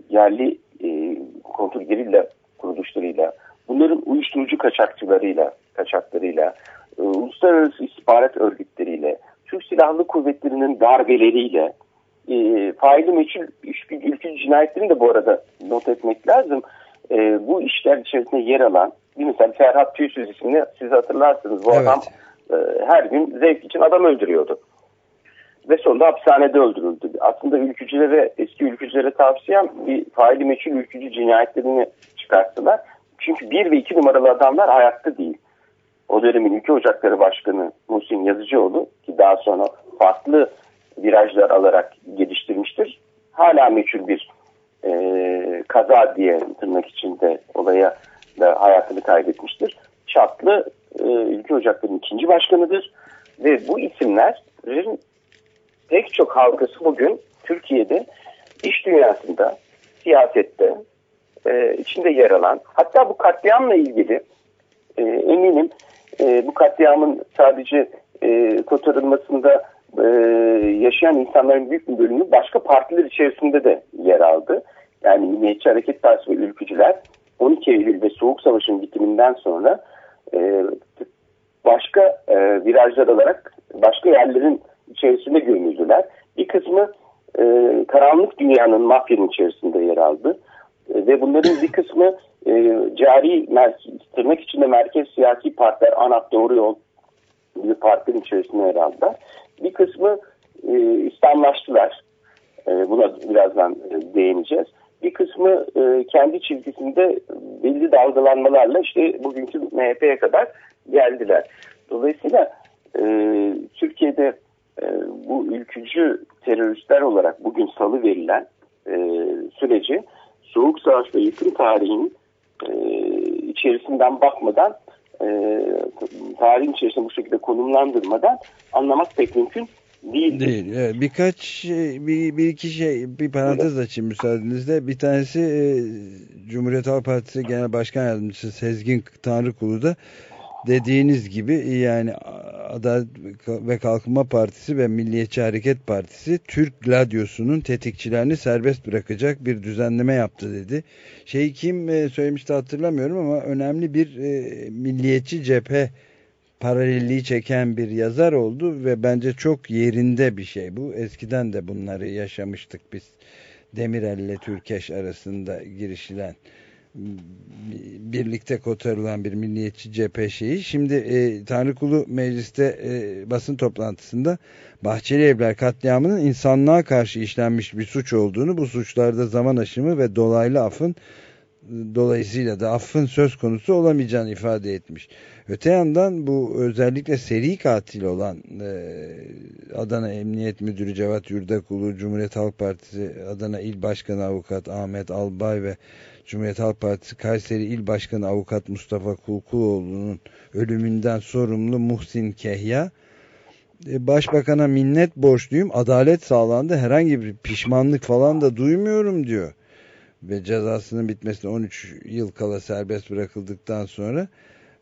yerli e, kontrol gerilla kuruluşlarıyla bunların uyuşturucu kaçakçılarıyla kaçaklarıyla e, uluslararası istihbarat örgütleriyle Türk Silahlı Kuvvetleri'nin darbeleriyle e, faili meçhul ülkücü cinayetlerini de bu arada not etmek lazım. E, bu işler içerisinde yer alan mesela Ferhat Tüysüz ismini siz hatırlarsınız. Bu evet. adam e, her gün zevk için adam öldürüyordu. Ve sonunda hapishanede öldürüldü. Aslında ülkücülere, eski ülkücülere tavsiyem bir faili meçhul ülkücü cinayetlerini çıkarttılar. Çünkü bir ve iki numaralı adamlar hayatta değil. O dönemin Ülke Ocakları Başkanı Muhsin Yazıcıoğlu ki daha sonra farklı virajlar alarak geliştirmiştir. Hala meçhul bir e, kaza diye tırnak içinde olaya da hayatını kaybetmiştir. Çatlı e, Ülke Ocakları'nın ikinci başkanıdır. Ve bu isimlerin pek çok halkası bugün Türkiye'de iş dünyasında, siyasette e, içinde yer alan hatta bu katliamla ilgili e, eminim e, bu katliamın sadece e, kotarılmasında e, yaşayan insanların büyük bir bölümü başka partiler içerisinde de yer aldı. Yani Milliyetçi Hareket Partisi ve ülkücüler 12 Eylül ve Soğuk Savaş'ın bitiminden sonra e, başka e, virajlar alarak başka yerlerin içerisinde gömüldüler. Bir kısmı e, karanlık dünyanın mafyanın içerisinde yer aldı. E, ve bunların bir kısmı e, cari tırnak içinde merkez siyasi partiler ANAP Doğru Yol bir partinin içerisinde yer aldılar. Bir kısmı e, İslamlaştılar. E, buna birazdan e, değineceğiz. Bir kısmı e, kendi çizgisinde belli dalgalanmalarla işte bugünkü MHP'ye kadar geldiler. Dolayısıyla e, Türkiye'de e, bu ülkücü teröristler olarak bugün salı verilen e, süreci Soğuk Savaş ve yakın tarihin e, içerisinden bakmadan e, tarihin içerisinde bu şekilde konumlandırmadan anlamak pek mümkün değil. Değil. Evet, birkaç şey, bir, bir iki şey bir parantez açayım müsaadenizle. Bir tanesi e, Cumhuriyet Halk Partisi Genel Başkan Yardımcısı Sezgin Tanrıkulu da dediğiniz gibi yani Adalet ve Kalkınma Partisi ve Milliyetçi Hareket Partisi Türk Radyosu'nun tetikçilerini serbest bırakacak bir düzenleme yaptı dedi. Şey kim e, söylemişti hatırlamıyorum ama önemli bir e, milliyetçi cephe paralelliği çeken bir yazar oldu ve bence çok yerinde bir şey bu. Eskiden de bunları yaşamıştık biz. Demirel ile Türkeş arasında girişilen birlikte kotarılan bir milliyetçi cephe şeyi. Şimdi e, Tanrıkulu mecliste e, basın toplantısında Bahçeli Evler katliamının insanlığa karşı işlenmiş bir suç olduğunu, bu suçlarda zaman aşımı ve dolaylı afın dolayısıyla da affın söz konusu olamayacağını ifade etmiş. Öte yandan bu özellikle seri katil olan e, Adana Emniyet Müdürü Cevat Yurdakulu, Cumhuriyet Halk Partisi Adana İl Başkanı Avukat Ahmet Albay ve Cumhuriyet Halk Partisi Kayseri İl Başkanı Avukat Mustafa Kulkuloğlu'nun ölümünden sorumlu Muhsin Kehya e, Başbakan'a minnet borçluyum. Adalet sağlandı. Herhangi bir pişmanlık falan da duymuyorum diyor. Ve cezasının bitmesine 13 yıl kala serbest bırakıldıktan sonra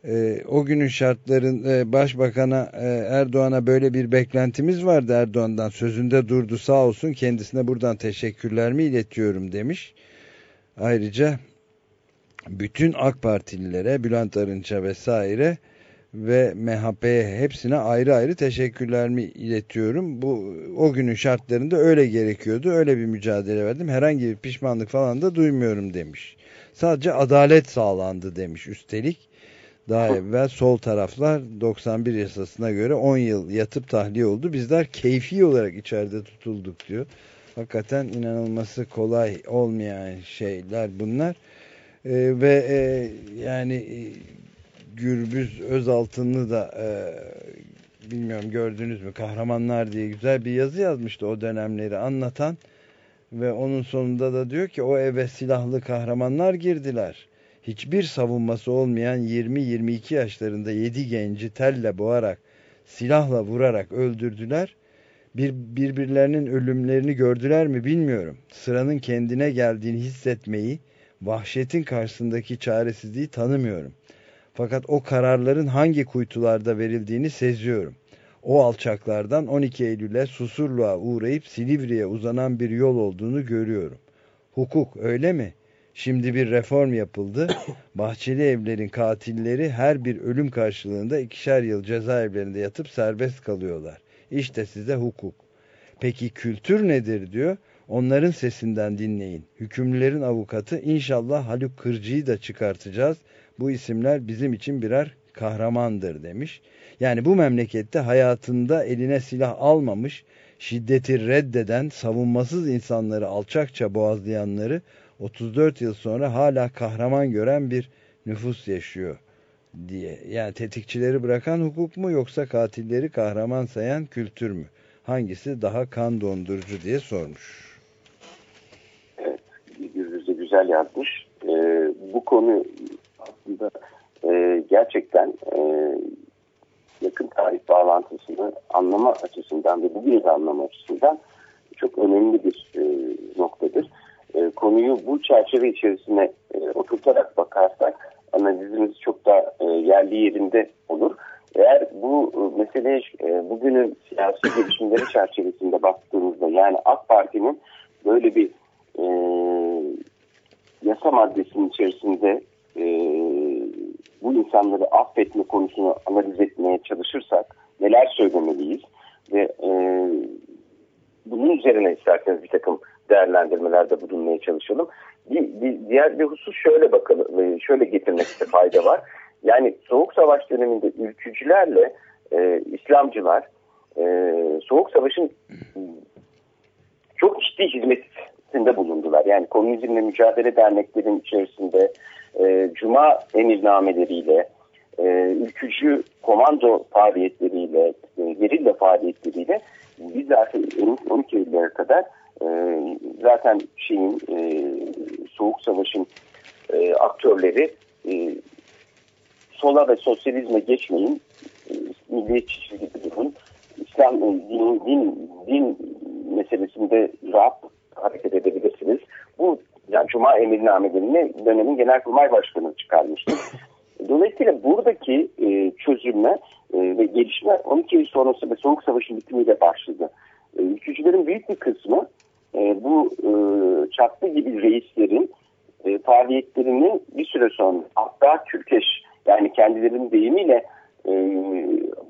e, o günün şartların e, Başbakan'a e, Erdoğan'a böyle bir beklentimiz vardı Erdoğan'dan. Sözünde durdu sağ olsun. Kendisine buradan teşekkürlerimi iletiyorum demiş. Ayrıca bütün AK Partililere, Bülent Arınç'a vesaire ve MHP'ye hepsine ayrı ayrı teşekkürlerimi iletiyorum. Bu o günün şartlarında öyle gerekiyordu. Öyle bir mücadele verdim. Herhangi bir pişmanlık falan da duymuyorum demiş. Sadece adalet sağlandı demiş üstelik. Daha evvel sol taraflar 91 yasasına göre 10 yıl yatıp tahliye oldu. Bizler keyfi olarak içeride tutulduk diyor. Hakikaten inanılması kolay olmayan şeyler bunlar. Ee, ve e, yani e, Gürbüz Özaltınlı da e, bilmiyorum gördünüz mü kahramanlar diye güzel bir yazı yazmıştı o dönemleri anlatan ve onun sonunda da diyor ki o eve silahlı kahramanlar girdiler. Hiçbir savunması olmayan 20-22 yaşlarında 7 genci telle boğarak silahla vurarak öldürdüler. Bir, birbirlerinin ölümlerini gördüler mi bilmiyorum. Sıranın kendine geldiğini hissetmeyi, vahşetin karşısındaki çaresizliği tanımıyorum. Fakat o kararların hangi kuytularda verildiğini seziyorum. O alçaklardan 12 Eylül'e Susurluğa uğrayıp Silivri'ye uzanan bir yol olduğunu görüyorum. Hukuk öyle mi? Şimdi bir reform yapıldı. Bahçeli evlerin katilleri her bir ölüm karşılığında ikişer yıl cezaevlerinde yatıp serbest kalıyorlar. İşte size hukuk. Peki kültür nedir diyor. Onların sesinden dinleyin. Hükümlülerin avukatı inşallah Haluk Kırcı'yı da çıkartacağız bu isimler bizim için birer kahramandır demiş. Yani bu memlekette hayatında eline silah almamış, şiddeti reddeden, savunmasız insanları alçakça boğazlayanları 34 yıl sonra hala kahraman gören bir nüfus yaşıyor diye. Yani tetikçileri bırakan hukuk mu yoksa katilleri kahraman sayan kültür mü? Hangisi daha kan dondurucu diye sormuş. Evet, güzel yazmış. Ee, bu konu aslında e, gerçekten e, yakın tarih bağlantısını anlama açısından ve bugün de anlama açısından çok önemli bir e, noktadır. E, konuyu bu çerçeve içerisine e, oturtarak bakarsak analizimiz çok daha e, yerli yerinde olur. Eğer bu e, meseleye bugünün siyasi gelişimleri çerçevesinde baktığımızda yani AK Parti'nin böyle bir e, yasa maddesinin içerisinde e, bu insanları affetme konusunu analiz etmeye çalışırsak neler söylemeliyiz ve e, bunun üzerine isterseniz bir takım değerlendirmelerde bulunmaya çalışalım. Diğer bir husus şöyle bakalım, e, şöyle getirmekte fayda var. Yani Soğuk Savaş döneminde ülkücülerle e, İslamcılar e, Soğuk Savaş'ın çok ciddi hizmetinde bulundular. Yani Komünizmle Mücadele Derneklerin içerisinde e, Cuma emirnameleriyle, e, ülkücü komando faaliyetleriyle, e, gerilla faaliyetleriyle biz zaten 12 Eylül'e kadar e, zaten şeyin e, Soğuk Savaş'ın e, aktörleri e, sola ve sosyalizme geçmeyin, e, milliyetçi çizgide durun, İslam e, din, din, din meselesinde rahat hareket edebilirsiniz. Bu yani Cuma emirnamelerini dönemin Genelkurmay Başkanı çıkarmıştı. Dolayısıyla buradaki e, çözülme e, ve gelişme 12 Eylül sonrası ve Soğuk Savaş'ın bitimiyle başladı. E, büyük bir kısmı e, bu e, çatlı gibi reislerin e, faaliyetlerini bir süre sonra hatta Türkeş yani kendilerinin deyimiyle e,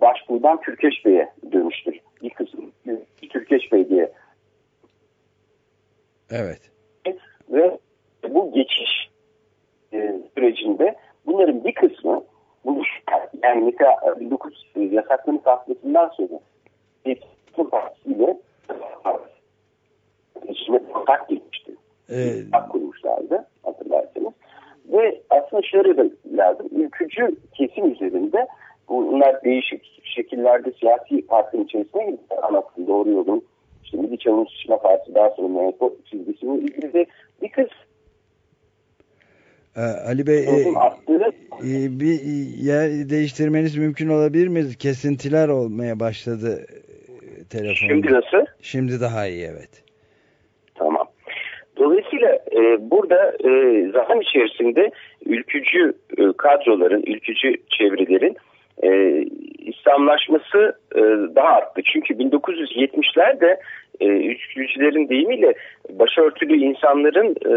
başbuğdan Türkeş Bey'e dönüştür. Bir kısım Türkeş Bey diye. Evet ve bu geçiş e, sürecinde bunların bir kısmı bu yani mesela 19 yasaklama kalkmasından sonra Eğitim Partisi'yle seçime kontak girmişti. Ee, kurmuşlardı hatırlarsanız. ve aslında şöyle de lazım. Ülkücü kesim üzerinde bunlar değişik şekillerde siyasi partinin içerisine gitti. Anlatsın doğru yolun. İşte Milli Çalışma Partisi daha sonra MHP çizgisinin ilgili bir kız Ee, Ali Bey e, e, bir yer değiştirmeniz mümkün olabilir mi? Kesintiler olmaya başladı e, telefonda. Şimdi nasıl? Şimdi daha iyi evet. Dolayısıyla e, burada e, zaman içerisinde ülkücü e, kadroların, ülkücü çevrelerin e, İslamlaşması e, daha arttı. Çünkü 1970'lerde e, ülkücülerin deyimiyle başörtülü insanların e,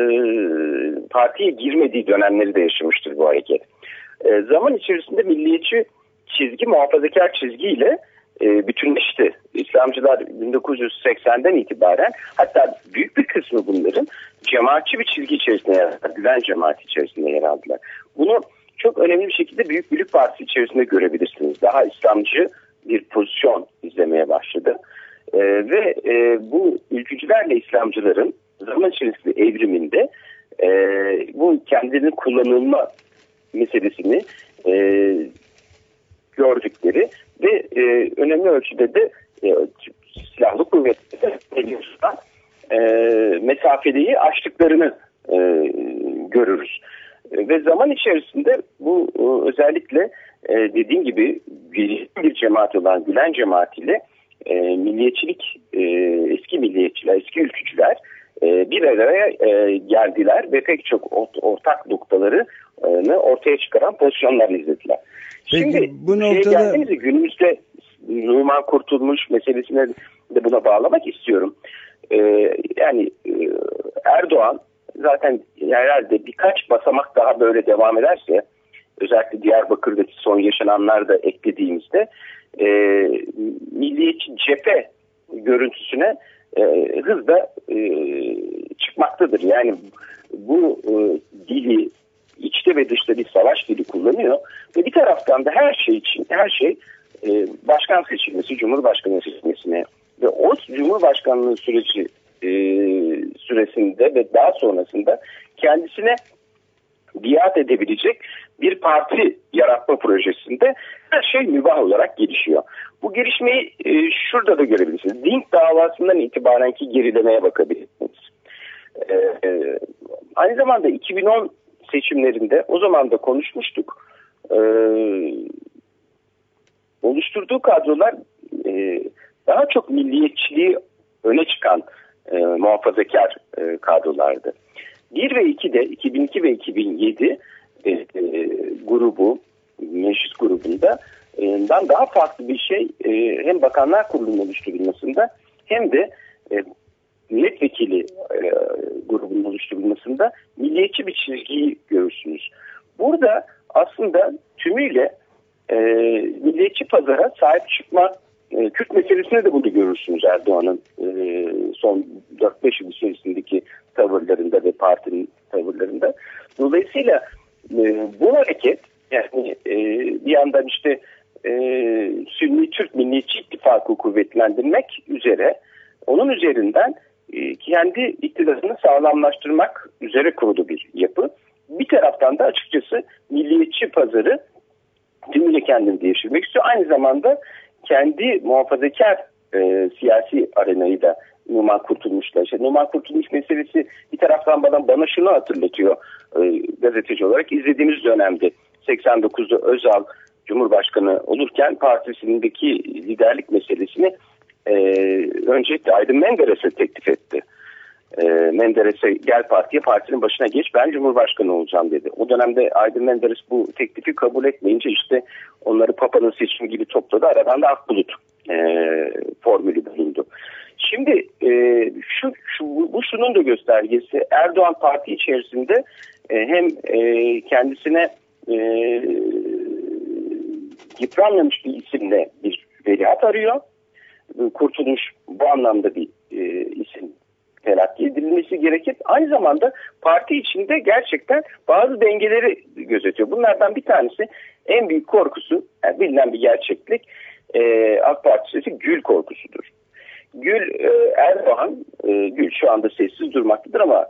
partiye girmediği dönemleri de yaşamıştır bu hareket. E, zaman içerisinde milliyetçi çizgi, muhafazakar çizgiyle e, bütünleşti. İslamcılar 1980'den itibaren hatta büyük bir kısmı bunların cemaatçi bir çizgi içerisinde yer aldılar. Güven cemaati içerisinde yer aldılar. Bunu çok önemli bir şekilde Büyük Birlik Partisi içerisinde görebilirsiniz. Daha İslamcı bir pozisyon izlemeye başladı. E, ve e, bu ülkücülerle İslamcıların zaman içerisinde evriminde e, bu kendini kullanılma meselesini e, gördükleri ve e, önemli ölçüde de e, silahlı kuvvetleri e, mesafeliği aştıklarını e, görürüz. Ve zaman içerisinde bu e, özellikle e, dediğim gibi bir cemaat olan Gülen cemaatiyle e, milliyetçilik, e, eski milliyetçiler, eski ülkücüler e, bir araya e, geldiler ve pek çok ortak noktaları ortaya çıkaran pozisyonlar izlediler. Peki, Şimdi bu noktada... geldiğimizde günümüzde Numan Kurtulmuş meselesine de buna bağlamak istiyorum. Ee, yani e, Erdoğan zaten herhalde birkaç basamak daha böyle devam ederse özellikle Diyarbakır'daki son yaşananlar da eklediğimizde e, milliyetçi cephe görüntüsüne e, hızla e, çıkmaktadır. Yani bu e, dili içte ve dışta bir savaş dili kullanıyor ve bir taraftan da her şey için her şey e, başkan seçilmesi, cumhurbaşkanı seçilmesine ve o cumhurbaşkanlığı süreci e, süresinde ve daha sonrasında kendisine biat edebilecek bir parti yaratma projesinde her şey mübah olarak gelişiyor. Bu gelişmeyi e, şurada da görebilirsiniz. Dink davasından itibarenki gerilemeye bakabilirsiniz. E, e, aynı zamanda 2010 seçimlerinde o zaman da konuşmuştuk. E, oluşturduğu kadrolar e, daha çok milliyetçiliği öne çıkan e, muhafazakar e, kadrolardı. 1 ve 2'de 2002 ve 2007 e, e, grubu meclis grubunda e, daha farklı bir şey e, hem Bakanlar Kurulu'nun oluşturulmasında hem de e, milletvekili e, grubunun oluşturulmasında milliyetçi bir çizgiyi görürsünüz. Burada aslında tümüyle e, milliyetçi pazara sahip çıkma e, Kürt meselesinde de bunu görürsünüz Erdoğan'ın e, son 4-5 yıl içerisindeki tavırlarında ve partinin tavırlarında. Dolayısıyla e, bu hareket yani e, bir yandan işte e, Sünni Türk Milliyetçi İttifakı kuvvetlendirmek üzere onun üzerinden e, kendi iktidarını sağlamlaştırmak üzere kurulu bir yapı. Bir taraftan da açıkçası milliyetçi pazarı tümüyle kendini değiştirmek istiyor. Aynı zamanda kendi muhafazakar e, siyasi arenayı da Numan Kurtulmuş'la. İşte Numan Kurtulmuş meselesi bir taraftan bana, bana şunu hatırlatıyor e, gazeteci olarak. izlediğimiz dönemde 89'da Özal Cumhurbaşkanı olurken partisindeki liderlik meselesini e, öncelikle Aydın Menderes'e teklif etti. E, Menderes'e gel partiye partinin başına geç ben Cumhurbaşkanı olacağım dedi. O dönemde Aydın Menderes bu teklifi kabul etmeyince işte onları Papa'nın seçimi gibi topladı. Aradan da Akbulut e, formülü bulundu. Şimdi e, şu, şu bu şunun da göstergesi Erdoğan parti içerisinde e, hem e, kendisine e, yıpranmamış bir isimle bir veliaht arıyor. Kurtuluş bu anlamda bir e, isim telakki edilmesi gerekir. Aynı zamanda parti içinde gerçekten bazı dengeleri gözetiyor. Bunlardan bir tanesi en büyük korkusu, yani bilinen bir gerçeklik e, AK Parti gül korkusudur. Gül e, Erdoğan, e, Gül şu anda sessiz durmaktadır ama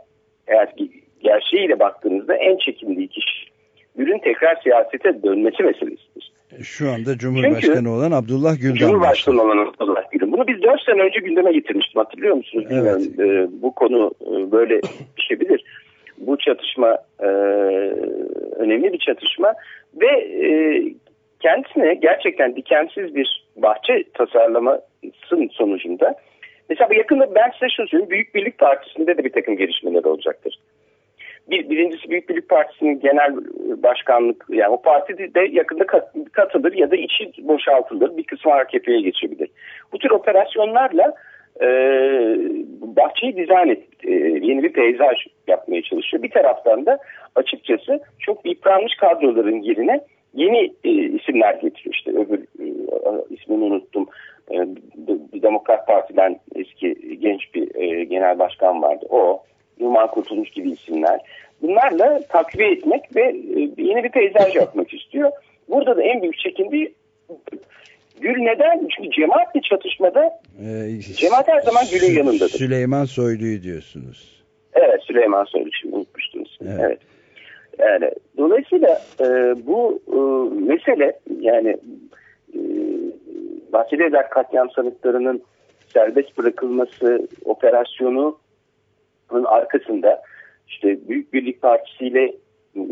eğer gerçeğiyle baktığınızda en çekindiği kişi Gül'ün tekrar siyasete dönmesi meselesidir. Şu anda Cumhurbaşkanı Çünkü, olan Abdullah Gül'den Cumhurbaşkanı olan Abdullah Gül'ün. Bunu biz 4 sene önce gündeme getirmiştim hatırlıyor musunuz? Evet. Ee, bu konu e, böyle bir şey bilir. Bu çatışma e, önemli bir çatışma ve e, kendisine gerçekten dikensiz bir bahçe tasarlamasının sonucunda mesela yakında ben size şunu söyleyeyim Büyük Birlik Partisi'nde de bir takım gelişmeler olacaktır. Bir, birincisi Büyük Birlik Partisi'nin genel başkanlık yani o parti de yakında katılır ya da içi boşaltılır bir kısmı AKP'ye geçebilir. Bu tür operasyonlarla e, bahçeyi dizayn et, e, yeni bir peyzaj yapmaya çalışıyor. Bir taraftan da açıkçası çok yıpranmış kadroların yerine yeni e, isimler getiriyor. İşte öbür e, ismini unuttum. E, bir Demokrat Parti'den eski genç bir e, genel başkan vardı. O, Numan Kurtulmuş gibi isimler. Bunlarla takviye etmek ve e, yeni bir peyzaj yapmak istiyor. Burada da en büyük çekindiği Gül neden? Çünkü cemaatle çatışmada ee, cemaat her zaman Gül'ün yanındadır. Süleyman Soylu'yu diyorsunuz. Evet Süleyman Soylu şimdi unutmuştunuz. Evet. evet. Yani dolayısıyla e, bu e, mesele yani e, Bahçelievler katliam sanıklarının serbest bırakılması operasyonunun arkasında işte Büyük Birlik Partisi ile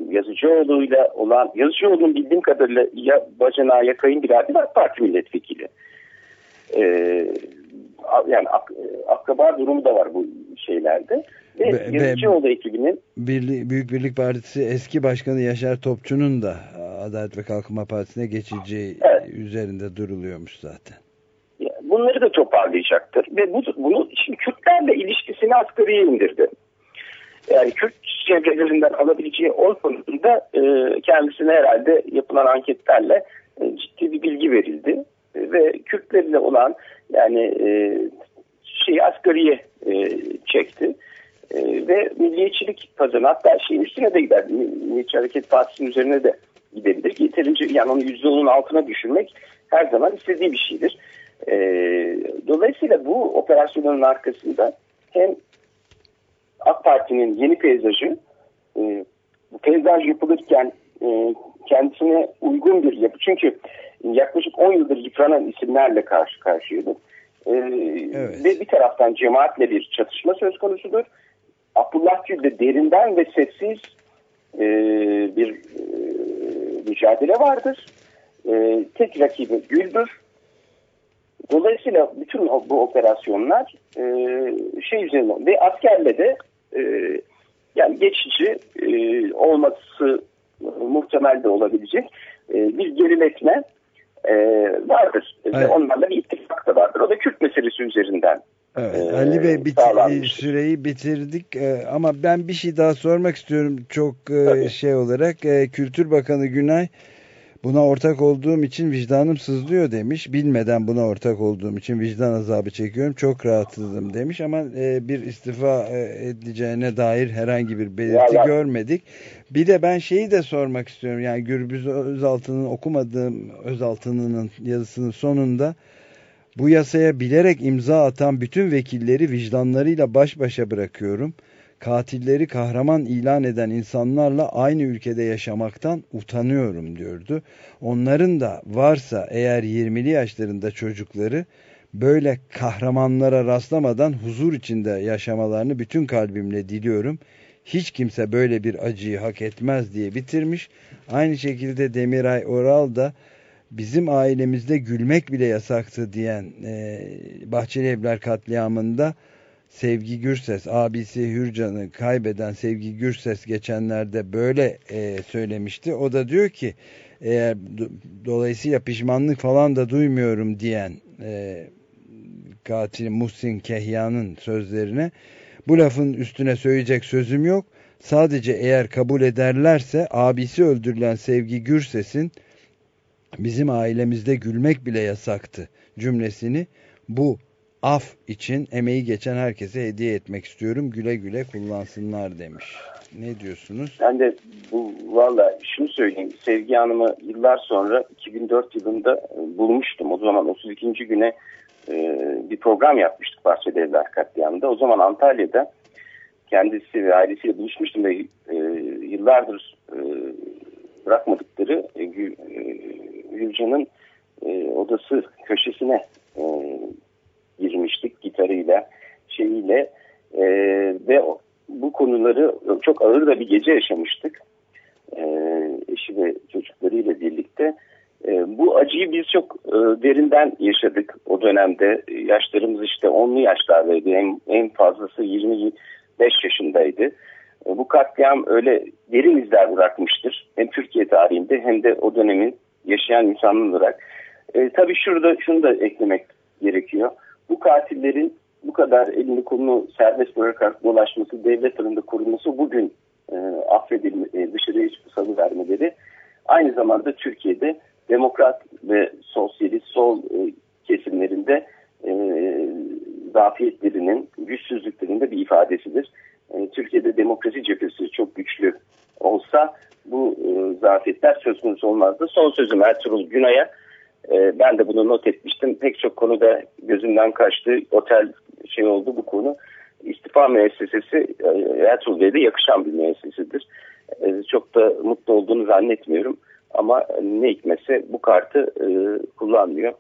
Yazıcıoğlu'yla olan Yazıcıoğlu'nun bildiğim kadarıyla ya bacanağı ya kayınbirader AK Parti milletvekili. Ee, yani ak, akraba durumu da var bu şeylerde. Ve, ve Yazıcıoğlu ekibinin Birlik, Büyük Birlik Partisi eski başkanı Yaşar Topçu'nun da Adalet ve Kalkınma Partisi'ne geçeceği evet. üzerinde duruluyormuş zaten. Bunları da toparlayacaktır. Ve bu, bunu şimdi Kürtlerle ilişkisini asgariye indirdi. Yani Kürt çevrelerinden alabileceği oy konusunda e, kendisine herhalde yapılan anketlerle e, ciddi bir bilgi verildi. E, ve Kürtlerle olan yani e, şeyi asgariye e, çekti. E, ve milliyetçilik kazanı hatta şeyin üstüne de gider. Milliyetçi Hareket Partisi'nin üzerine de gidebilir. Yeterince yani onu %10'un altına düşürmek her zaman istediği bir şeydir. E, dolayısıyla bu operasyonun arkasında hem AK Parti'nin yeni peyzajı e, bu peyzaj yapılırken e, kendisine uygun bir yapı. Çünkü yaklaşık 10 yıldır yıpranan isimlerle karşı karşıyaydı. E, evet. Ve bir taraftan cemaatle bir çatışma söz konusudur. Abdullah Gül de derinden ve sessiz e, bir e, mücadele vardır. E, tek rakibi Gül'dür. Dolayısıyla bütün bu operasyonlar e, şey üzerine ve askerle de e, yani geçici e, olması muhtemel de olabilecek e, bir geriletme e, vardır. Evet. Onlarla bir ittifak da vardır. O da Kürt meselesi üzerinden Evet, ee, Ali Bey bit süreyi bitirdik ee, ama ben bir şey daha sormak istiyorum çok e, şey olarak e, Kültür Bakanı Günay Buna ortak olduğum için vicdanım sızlıyor demiş. Bilmeden buna ortak olduğum için vicdan azabı çekiyorum. Çok rahatsızım demiş ama e, bir istifa e, edeceğine dair herhangi bir belirti ya, görmedik. Bir de ben şeyi de sormak istiyorum. Yani Gürbüz Özaltı'nın okumadığım Özaltı'nın yazısının sonunda bu yasaya bilerek imza atan bütün vekilleri vicdanlarıyla baş başa bırakıyorum katilleri kahraman ilan eden insanlarla aynı ülkede yaşamaktan utanıyorum diyordu. Onların da varsa eğer 20'li yaşlarında çocukları böyle kahramanlara rastlamadan huzur içinde yaşamalarını bütün kalbimle diliyorum. Hiç kimse böyle bir acıyı hak etmez diye bitirmiş. Aynı şekilde Demiray Oral da bizim ailemizde gülmek bile yasaktı diyen e, Bahçeli Evler katliamında Sevgi Gürses, abisi Hürcan'ı kaybeden Sevgi Gürses geçenlerde böyle e, söylemişti. O da diyor ki eğer dolayısıyla pişmanlık falan da duymuyorum diyen e, katil Muhsin Kehya'nın sözlerine bu lafın üstüne söyleyecek sözüm yok. Sadece eğer kabul ederlerse abisi öldürülen Sevgi Gürses'in bizim ailemizde gülmek bile yasaktı cümlesini bu af için emeği geçen herkese hediye etmek istiyorum. Güle güle kullansınlar demiş. Ne diyorsunuz? Ben de bu valla şunu söyleyeyim. Sevgi Hanım'ı yıllar sonra 2004 yılında e, bulmuştum. O zaman 32. güne e, bir program yapmıştık Bahçeli Evler katliamında. O zaman Antalya'da kendisi ve ailesiyle buluşmuştum ve e, yıllardır e, bırakmadıkları e, Gülcan'ın e, odası köşesine e, girmiştik gitarıyla şeyiyle e, ve bu konuları çok ağır da bir gece yaşamıştık. E, eşi ve çocuklarıyla birlikte. E, bu acıyı biz çok e, derinden yaşadık o dönemde. Yaşlarımız işte 10'lu yaşlardaydı en, en fazlası 25 yaşındaydı. E, bu katliam öyle derin izler bırakmıştır. Hem Türkiye tarihinde hem de o dönemin yaşayan insanlar olarak. E, tabii şurada şunu da eklemek gerekiyor bu katillerin bu kadar elini kolunu serbest bırakarak dolaşması, devlet tarafında korunması bugün e, affedilme, e, dışarıya salı vermeleri aynı zamanda Türkiye'de demokrat ve sosyalist sol e, kesimlerinde e, zafiyetlerinin, güçsüzlüklerinin bir ifadesidir. E, Türkiye'de demokrasi cephesi çok güçlü olsa bu e, zafiyetler söz konusu olmazdı. Son sözüm Ertuğrul Günay'a e, ben de bunu not etmiştim. Pek çok konuda gözümden kaçtı. Otel şey oldu bu konu. İstifa müessesesi e, Ertuğrul Bey'de yakışan bir müessesedir. E, çok da mutlu olduğunu zannetmiyorum. Ama ne hikmetse bu kartı e, kullanmıyor.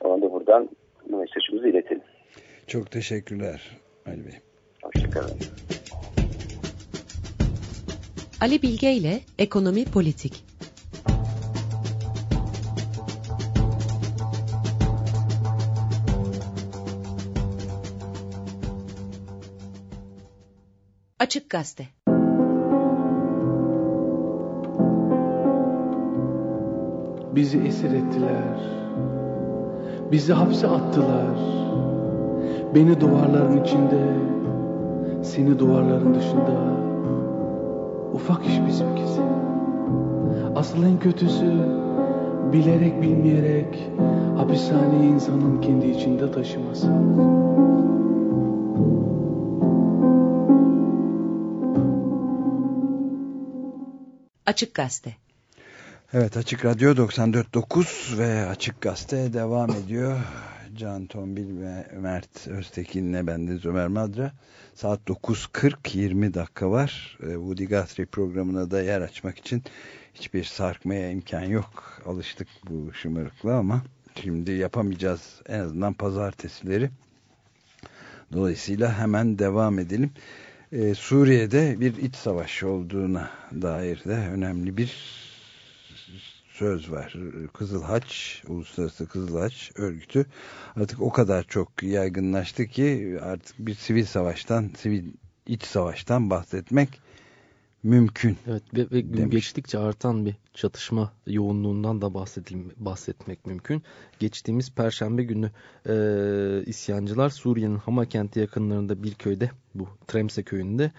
Ona da buradan mesajımızı iletelim. Çok teşekkürler Ali Bey. Hoşçakalın. Ali Bilge ile Ekonomi Politik Açık Gazete Bizi esir ettiler. Bizi hapse attılar. Beni duvarların içinde, seni duvarların dışında. Ufak iş bizimkisi. Asıl en kötüsü bilerek bilmeyerek hapishaneyi insanın kendi içinde taşıması. Açık Gazete Evet Açık Radyo 94.9 ve Açık Gazete devam ediyor. Can Tombil ve Mert Öztekin'le bendeniz Ömer Madra. Saat 9.40 20 dakika var. Ee, Woody Guthrie programına da yer açmak için hiçbir sarkmaya imkan yok. Alıştık bu şımarıkla ama şimdi yapamayacağız en azından pazartesileri. Dolayısıyla hemen devam edelim. Ee, Suriye'de bir iç savaş olduğuna dair de önemli bir söz var. Kızıl Haç, Uluslararası Kızıl Haç örgütü artık o kadar çok yaygınlaştı ki artık bir sivil savaştan, sivil iç savaştan bahsetmek mümkün. Evet ve, ve gün demiş. geçtikçe artan bir çatışma yoğunluğundan da bahsetmek mümkün. Geçtiğimiz perşembe günü e, isyancılar Suriye'nin Hama kenti yakınlarında bir köyde bu Tremse köyünde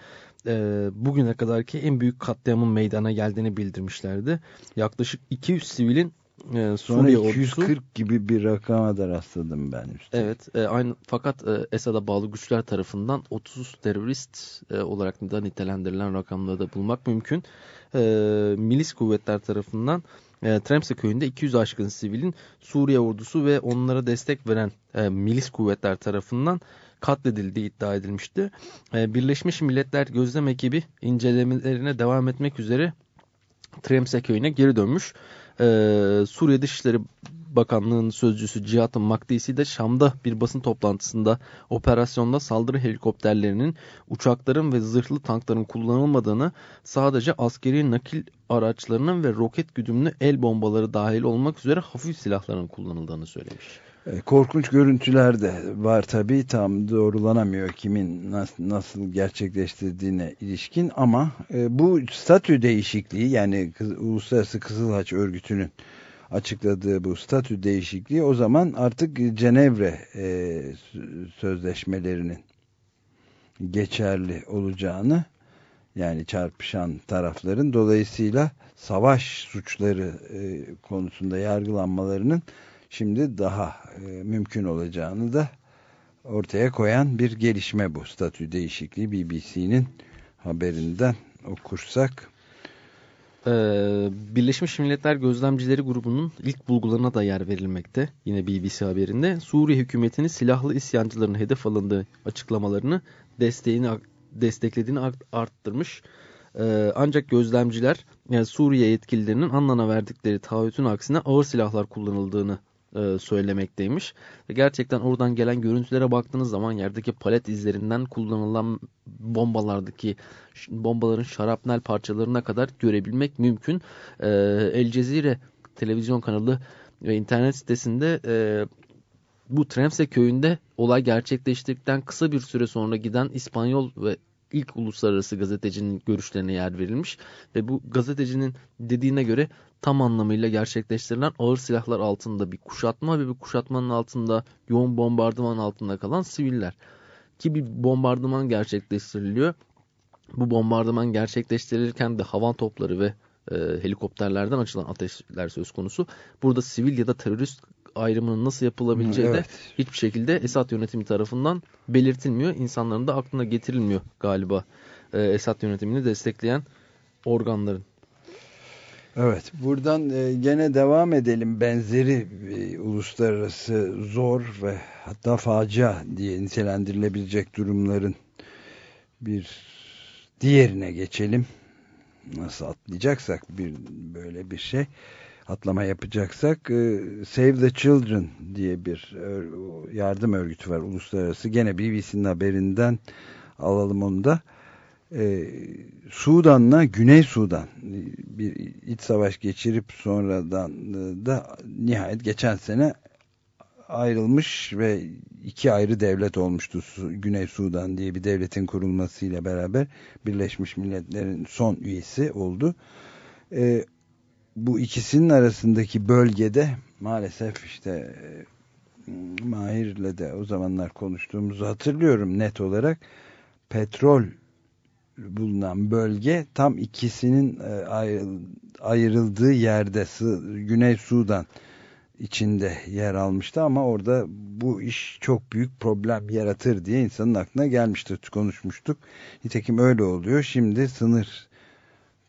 e, bugüne kadarki en büyük katliamın meydana geldiğini bildirmişlerdi. Yaklaşık 200 sivilin e, Suriye Sonra 240 ordusu, gibi bir rakama da rastladım ben. Üstelik. Evet, e, aynı fakat e, Esad'a bağlı güçler tarafından 30 terörist e, olarak da nitelendirilen rakamları da bulmak mümkün. E, milis kuvvetler tarafından e, Tremse köyünde 200 aşkın sivilin Suriye ordusu ve onlara destek veren e, milis kuvvetler tarafından katledildiği iddia edilmişti. E, Birleşmiş Milletler Gözlem Ekibi incelemelerine devam etmek üzere Tremse köyüne geri dönmüş. E, Suriye Dışişleri Bakanlığı'nın sözcüsü Cihat'ın Makdisi de Şam'da bir basın toplantısında operasyonda saldırı helikopterlerinin, uçakların ve zırhlı tankların kullanılmadığını, sadece askeri nakil araçlarının ve roket güdümlü el bombaları dahil olmak üzere hafif silahların kullanıldığını söylemiş. E, korkunç görüntüler de var tabii. Tam doğrulanamıyor kimin nasıl, nasıl gerçekleştirdiğine ilişkin. Ama e, bu statü değişikliği yani Uluslararası Kızılhaç Örgütü'nün açıkladığı bu statü değişikliği o zaman artık Cenevre e, sözleşmelerinin geçerli olacağını yani çarpışan tarafların dolayısıyla savaş suçları e, konusunda yargılanmalarının şimdi daha e, mümkün olacağını da ortaya koyan bir gelişme bu statü değişikliği BBC'nin haberinden okursak. Ee, Birleşmiş Milletler Gözlemcileri grubunun ilk bulgularına da yer verilmekte. Yine BBC haberinde Suriye hükümetinin silahlı isyancıların hedef alındığı açıklamalarını desteğini desteklediğini arttırmış. E, ancak gözlemciler yani Suriye yetkililerinin Annan'a verdikleri taahhütün aksine ağır silahlar kullanıldığını e, söylemekteymiş. Ve gerçekten oradan gelen görüntülere baktığınız zaman yerdeki palet izlerinden kullanılan bombalardaki bombaların şarapnel parçalarına kadar görebilmek mümkün. E, El Cezire televizyon kanalı ve internet sitesinde e, bu Tremse köyünde olay gerçekleştirdikten kısa bir süre sonra giden İspanyol ve ilk uluslararası gazetecinin görüşlerine yer verilmiş ve bu gazetecinin dediğine göre tam anlamıyla gerçekleştirilen ağır silahlar altında bir kuşatma ve bir kuşatmanın altında yoğun bombardıman altında kalan siviller. Ki bir bombardıman gerçekleştiriliyor. Bu bombardıman gerçekleştirilirken de havan topları ve e, helikopterlerden açılan ateşler söz konusu. Burada sivil ya da terörist ayrımının nasıl yapılabileceği evet. de hiçbir şekilde Esad yönetimi tarafından belirtilmiyor. İnsanların da aklına getirilmiyor galiba e, Esad yönetimini destekleyen organların. Evet buradan e, gene devam edelim benzeri e, uluslararası zor ve hatta facia diye nitelendirilebilecek durumların bir diğerine geçelim. Nasıl atlayacaksak bir böyle bir şey atlama yapacaksak e, Save the Children diye bir yardım örgütü var uluslararası. Gene BBC'nin haberinden alalım onu da. E, Sudan'la Güney Sudan bir iç savaş geçirip sonradan da nihayet geçen sene ayrılmış ve iki ayrı devlet olmuştu. Güney Sudan diye bir devletin kurulmasıyla beraber Birleşmiş Milletler'in son üyesi oldu. E, bu ikisinin arasındaki bölgede maalesef işte e, Mahir'le de o zamanlar konuştuğumuzu hatırlıyorum net olarak petrol bulunan bölge tam ikisinin e, ayrıldığı yerde Güney Sudan içinde yer almıştı ama orada bu iş çok büyük problem yaratır diye insanın aklına gelmişti konuşmuştuk. Nitekim öyle oluyor. Şimdi sınır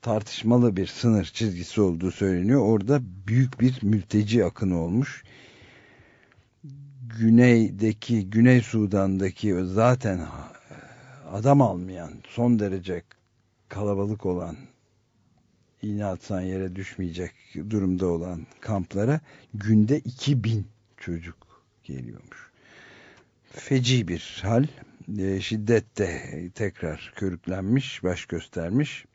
tartışmalı bir sınır çizgisi olduğu söyleniyor. Orada büyük bir mülteci akını olmuş. Güneydeki, Güney Sudan'daki zaten adam almayan, son derece kalabalık olan iğne atsan yere düşmeyecek durumda olan kamplara günde 2000 çocuk geliyormuş. Feci bir hal. E, şiddet de tekrar körüklenmiş, baş göstermiş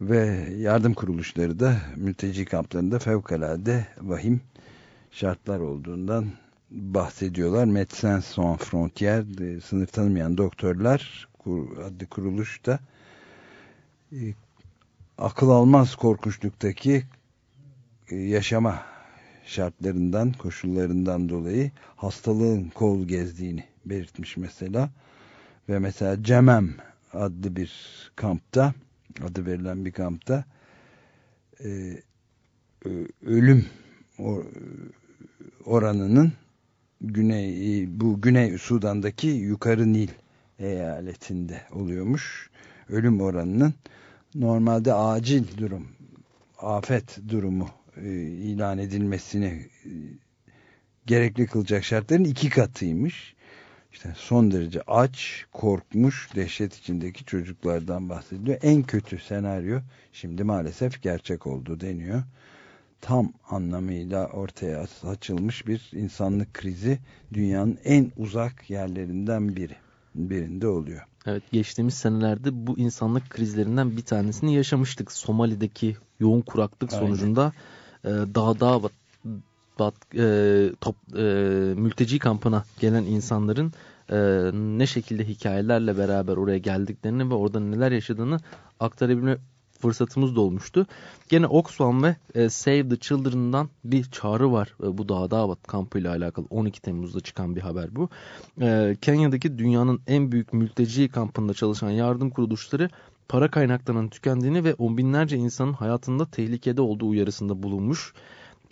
ve yardım kuruluşları da mülteci kamplarında fevkalade vahim şartlar olduğundan bahsediyorlar. Médecins Sans Frontières sınır tanımayan doktorlar adlı kuruluş da e, akıl almaz korkunçluktaki e, yaşama şartlarından, koşullarından dolayı hastalığın kol gezdiğini belirtmiş mesela. Ve mesela Cemem adlı bir kampta adı verilen bir kampta e, ölüm oranının güney bu Güney Sudan'daki Yukarı Nil eyaletinde oluyormuş. Ölüm oranının normalde acil durum, afet durumu e, ilan edilmesini e, gerekli kılacak şartların iki katıymış işte son derece aç, korkmuş, dehşet içindeki çocuklardan bahsediliyor. En kötü senaryo şimdi maalesef gerçek oldu deniyor. Tam anlamıyla ortaya açılmış bir insanlık krizi dünyanın en uzak yerlerinden biri. Birinde oluyor. Evet geçtiğimiz senelerde bu insanlık krizlerinden bir tanesini yaşamıştık. Somali'deki yoğun kuraklık Aynen. sonucunda e, dağda bat, e, top, e, mülteci kampına gelen insanların e, ne şekilde hikayelerle beraber oraya geldiklerini ve orada neler yaşadığını aktarabilme fırsatımız da olmuştu. Gene Oxfam ve e, Save the Children'dan bir çağrı var e, bu Dağdağbat kampıyla alakalı 12 Temmuz'da çıkan bir haber bu. E, Kenya'daki dünyanın en büyük mülteci kampında çalışan yardım kuruluşları para kaynaklarının tükendiğini ve on binlerce insanın hayatında tehlikede olduğu uyarısında bulunmuş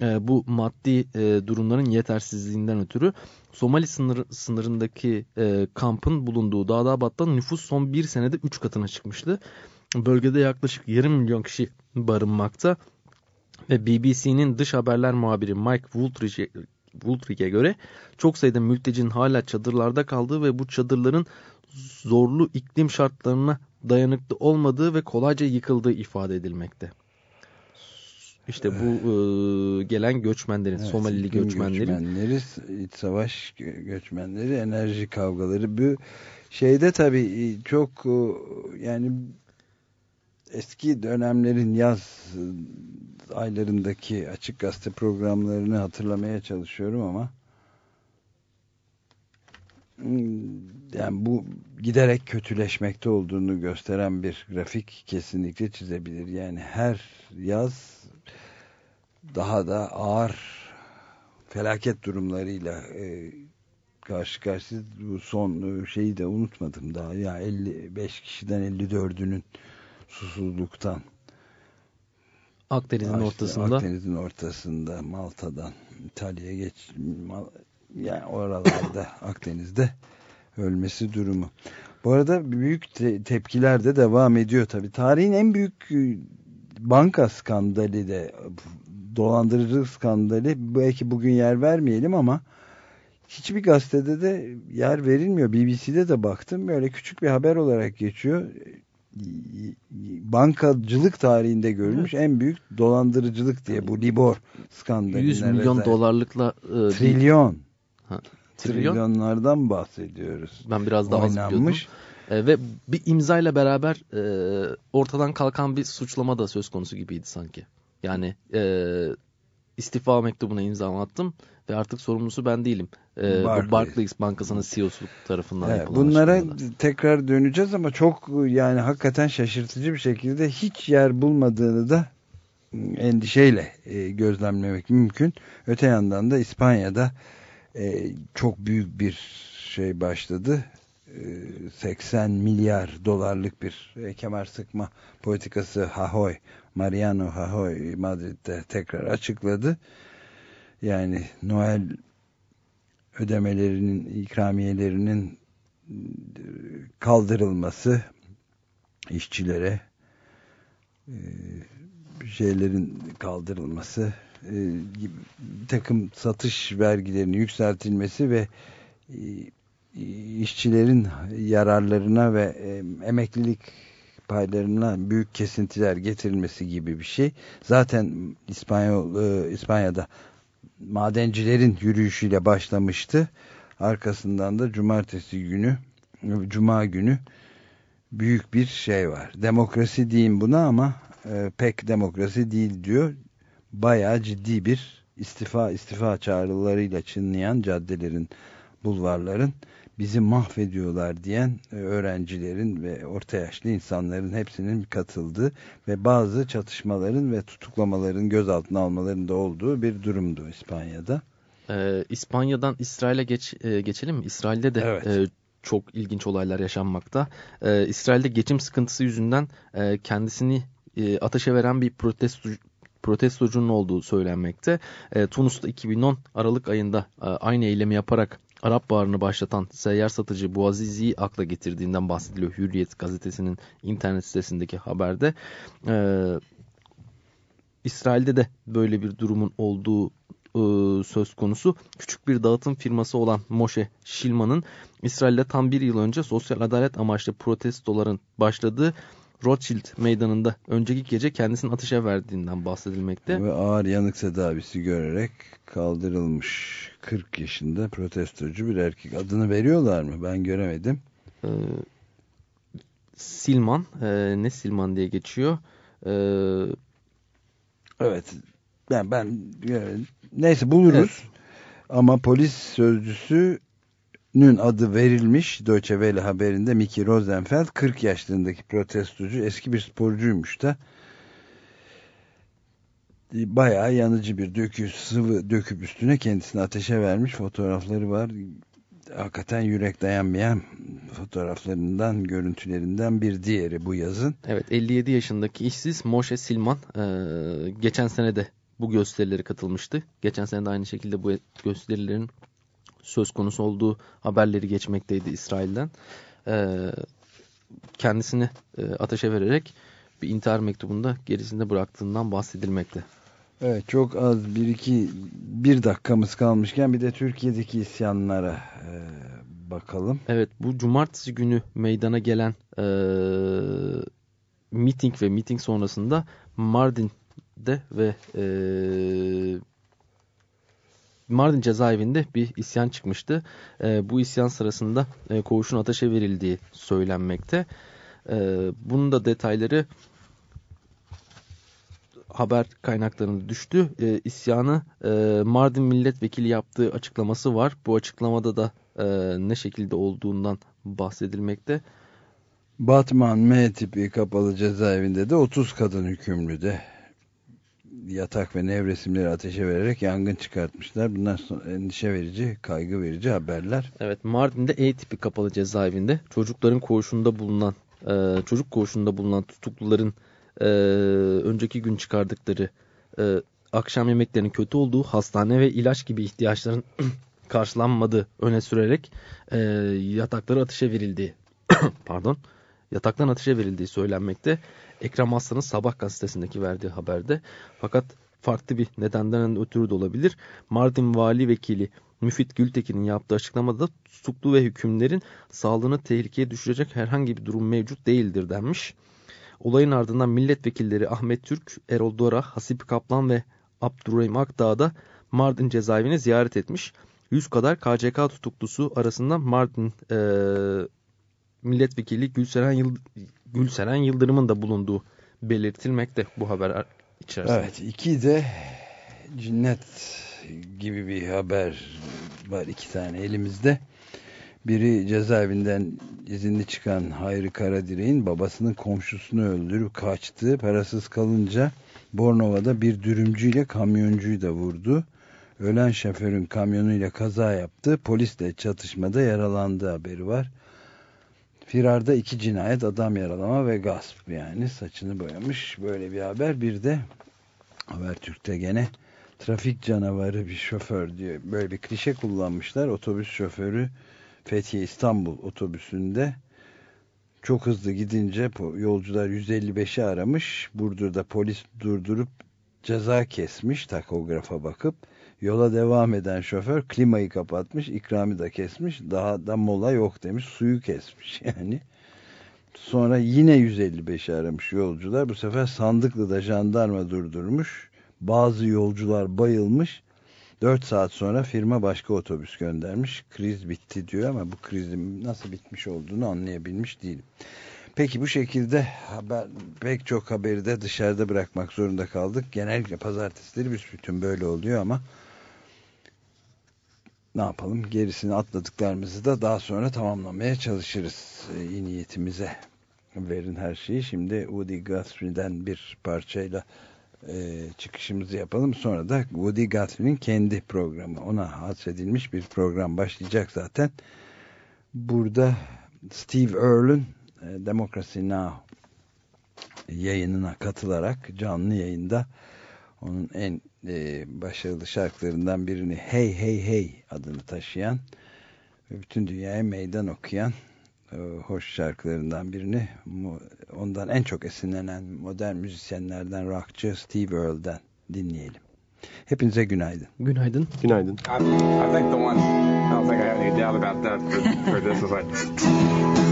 e, bu maddi e, durumların yetersizliğinden ötürü Somali sınır, sınırındaki e, kampın bulunduğu Dağdabat'ta nüfus son bir senede 3 katına çıkmıştı. Bölgede yaklaşık yarım milyon kişi barınmakta ve BBC'nin dış haberler muhabiri Mike Woolridge'e göre çok sayıda mültecinin hala çadırlarda kaldığı ve bu çadırların zorlu iklim şartlarına dayanıklı olmadığı ve kolayca yıkıldığı ifade edilmekte. İşte bu e, gelen göçmenlerin, Evet, Somalili göçmenlerin göçmenleri, iç savaş gö- göçmenleri, enerji kavgaları. Bu şeyde tabii çok e, yani eski dönemlerin yaz e, aylarındaki açık gazete programlarını hatırlamaya çalışıyorum ama hmm, yani bu giderek kötüleşmekte olduğunu gösteren bir grafik kesinlikle çizebilir. Yani her yaz daha da ağır felaket durumlarıyla e, karşı karşıyayız. Bu son şeyi de unutmadım daha. Ya 55 kişiden 54'ünün susuzluktan Akdeniz'in ortasında Akdeniz'in ortasında Malta'dan İtalya'ya geç Mal, yani oralarda Akdeniz'de ölmesi durumu. Bu arada büyük te- tepkiler de devam ediyor tabi. Tarihin en büyük e, banka skandalı de dolandırıcılık skandalı belki bugün yer vermeyelim ama hiçbir gazetede de yer verilmiyor. BBC'de de baktım böyle küçük bir haber olarak geçiyor. Bankacılık tarihinde görülmüş en büyük dolandırıcılık diye bu Libor skandalı. 100 milyon dolarlıkla e, Trilyon. Ha, trilyon. Trilyonlardan bahsediyoruz. Ben biraz daha az biliyordum. Oynanmış. E, ve bir imzayla beraber e, ortadan kalkan bir suçlama da söz konusu gibiydi sanki. Yani e, istifa mektubuna imza attım ve artık sorumlusu ben değilim. E, Barclays. Barclays Bankası'nın CEO'su tarafından Evet, yapılan bunlara açıklamada. tekrar döneceğiz ama çok yani hakikaten şaşırtıcı bir şekilde hiç yer bulmadığını da endişeyle e, gözlemlemek mümkün. Öte yandan da İspanya'da e, çok büyük bir şey başladı. E, 80 milyar dolarlık bir e, kemer sıkma politikası Hahoy, Mariano Hahoy Madrid'de tekrar açıkladı. Yani Noel ödemelerinin, ikramiyelerinin e, kaldırılması işçilere e, şeylerin kaldırılması takım satış vergilerinin yükseltilmesi ve işçilerin yararlarına ve e, emeklilik paylarına büyük kesintiler getirilmesi gibi bir şey. Zaten İspanyol e, İspanya'da madencilerin yürüyüşüyle başlamıştı. Arkasından da cumartesi günü cuma günü büyük bir şey var. Demokrasi diyeyim buna ama e, pek demokrasi değil diyor. Bayağı ciddi bir istifa istifa çağrılarıyla çınlayan caddelerin, bulvarların bizi mahvediyorlar diyen e, öğrencilerin ve orta yaşlı insanların hepsinin katıldığı ve bazı çatışmaların ve tutuklamaların gözaltına almaların da olduğu bir durumdu İspanya'da. E, İspanya'dan İsrail'e geç, e, geçelim mi? İsrail'de de Evet. e, çok ilginç olaylar yaşanmakta. E, İsrail'de geçim sıkıntısı yüzünden e, kendisini e, ateşe veren bir protesto, protestocunun olduğu söylenmekte. E, Tunus'ta 2010 Aralık ayında e, aynı eylemi yaparak Arap Baharı'nı başlatan seyyar satıcı Bouazizi'yi akla getirdiğinden bahsediliyor Hürriyet gazetesinin internet sitesindeki haberde. E, İsrail'de de böyle bir durumun olduğu e, söz konusu. Küçük bir dağıtım firması olan Moshe Shilman'ın İsrail'de tam bir yıl önce sosyal adalet amaçlı protestoların başladığı Rothschild meydanında önceki gece kendisini ateşe verdiğinden bahsedilmekte. Ve ağır yanık tedavisi görerek kaldırılmış 40 yaşında protestocu bir erkek. Adını veriyorlar mı? Ben göremedim. Ee, Silman, e, ne Silman diye geçiyor. Ee, Evet. Ben ben göremedim. Neyse buluruz. Ama polis sözcüsünün adı verilmiş Deutsche Welle haberinde Mickey Rosenfeld 40 yaşlarındaki protestocu eski bir sporcuymuş da bayağı yanıcı bir dökü sıvı döküp üstüne kendisini ateşe vermiş fotoğrafları var. Hakikaten yürek dayanmayan fotoğraflarından, görüntülerinden bir diğeri bu yazın. evet 57 yaşındaki işsiz Moshe Silman geçen sene de bu gösterilere katılmıştı. Geçen sene de aynı şekilde bu gösterilerin söz konusu olduğu haberleri geçmekteydi İsrail'den. E, kendisini e, ateşe vererek bir intihar mektubunda gerisinde bıraktığından bahsedilmekte. Evet çok az bir iki bir dakikamız kalmışken bir de Türkiye'deki isyanlara e, bakalım. Evet bu cumartesi günü meydana gelen e, miting ve miting sonrasında Mardin'de ve e, Mardin cezaevinde bir isyan çıkmıştı. E, bu isyan sırasında e, koğuşun ateşe verildiği söylenmekte. E, bunun da detayları haber kaynaklarında düştü. E, isyanı e, Mardin milletvekili yaptığı açıklaması var. Bu açıklamada da e, ne şekilde olduğundan bahsedilmekte. Batman M tipi kapalı cezaevinde de 30 kadın hükümlü de yatak ve nevresimleri ateşe vererek yangın çıkartmışlar. Bunlar endişe verici, kaygı verici haberler. Evet Mardin'de E tipi kapalı cezaevinde çocukların koğuşunda bulunan e, çocuk koğuşunda bulunan tutukluların e, önceki gün çıkardıkları e, akşam yemeklerinin kötü olduğu hastane ve ilaç gibi ihtiyaçların karşılanmadığı öne sürerek e, yatakları ateşe verildiği pardon yataktan ateşe verildiği söylenmekte. Ekrem Aslan'ın Sabah gazetesindeki verdiği haberde. Fakat farklı bir nedenden ötürü de olabilir. Mardin Vali Vekili Müfit Gültekin'in yaptığı açıklamada tutuklu ve hükümlerin sağlığını tehlikeye düşürecek herhangi bir durum mevcut değildir denmiş. Olayın ardından milletvekilleri Ahmet Türk, Erol Dora, Hasip Kaplan ve Abdurrahim Akdağ da Mardin cezaevini ziyaret etmiş. 100 kadar KCK tutuklusu arasında Mardin e, milletvekili Gülseren, Yıld Gülseren Yıldırım'ın da bulunduğu belirtilmekte bu haber içerisinde. Evet iki de cinnet gibi bir haber var iki tane elimizde. Biri cezaevinden izinli çıkan Hayri Karadire'in babasının komşusunu öldürüp kaçtığı parasız kalınca Bornova'da bir dürümcüyle kamyoncuyu da vurdu. Ölen şoförün kamyonuyla kaza yaptı. Polisle çatışmada yaralandığı haberi var. Firarda iki cinayet, adam yaralama ve gasp yani saçını boyamış böyle bir haber. Bir de Habertürk'te gene trafik canavarı bir şoför diyor. Böyle bir klişe kullanmışlar. Otobüs şoförü Fethiye İstanbul otobüsünde çok hızlı gidince yolcular 155'i aramış. Burdur'da polis durdurup ceza kesmiş takografa bakıp yola devam eden şoför klimayı kapatmış ikramı da kesmiş daha da mola yok demiş suyu kesmiş yani sonra yine 155 aramış yolcular bu sefer Sandıklı'da jandarma durdurmuş bazı yolcular bayılmış 4 saat sonra firma başka otobüs göndermiş kriz bitti diyor ama bu krizin nasıl bitmiş olduğunu anlayabilmiş değilim Peki bu şekilde haber, pek çok haberi de dışarıda bırakmak zorunda kaldık. Genellikle pazartesileri biz bütün böyle oluyor ama ne yapalım gerisini atladıklarımızı da daha sonra tamamlamaya çalışırız. İyi niyetimize verin her şeyi. Şimdi Woody Guthrie'den bir parçayla e, çıkışımızı yapalım. Sonra da Woody Guthrie'nin kendi programı ona hadsedilmiş bir program başlayacak zaten. Burada Steve Earle'ın Democracy Now yayınına katılarak canlı yayında onun en e, başarılı şarkılarından birini Hey Hey Hey adını taşıyan ve bütün dünyaya meydan okuyan e, hoş şarkılarından birini ondan en çok esinlenen modern müzisyenlerden rockçı Steve Earle'den dinleyelim. Hepinize günaydın. Günaydın. Günaydın. I, I think the one, I don't think I have any doubt about that for, for this is like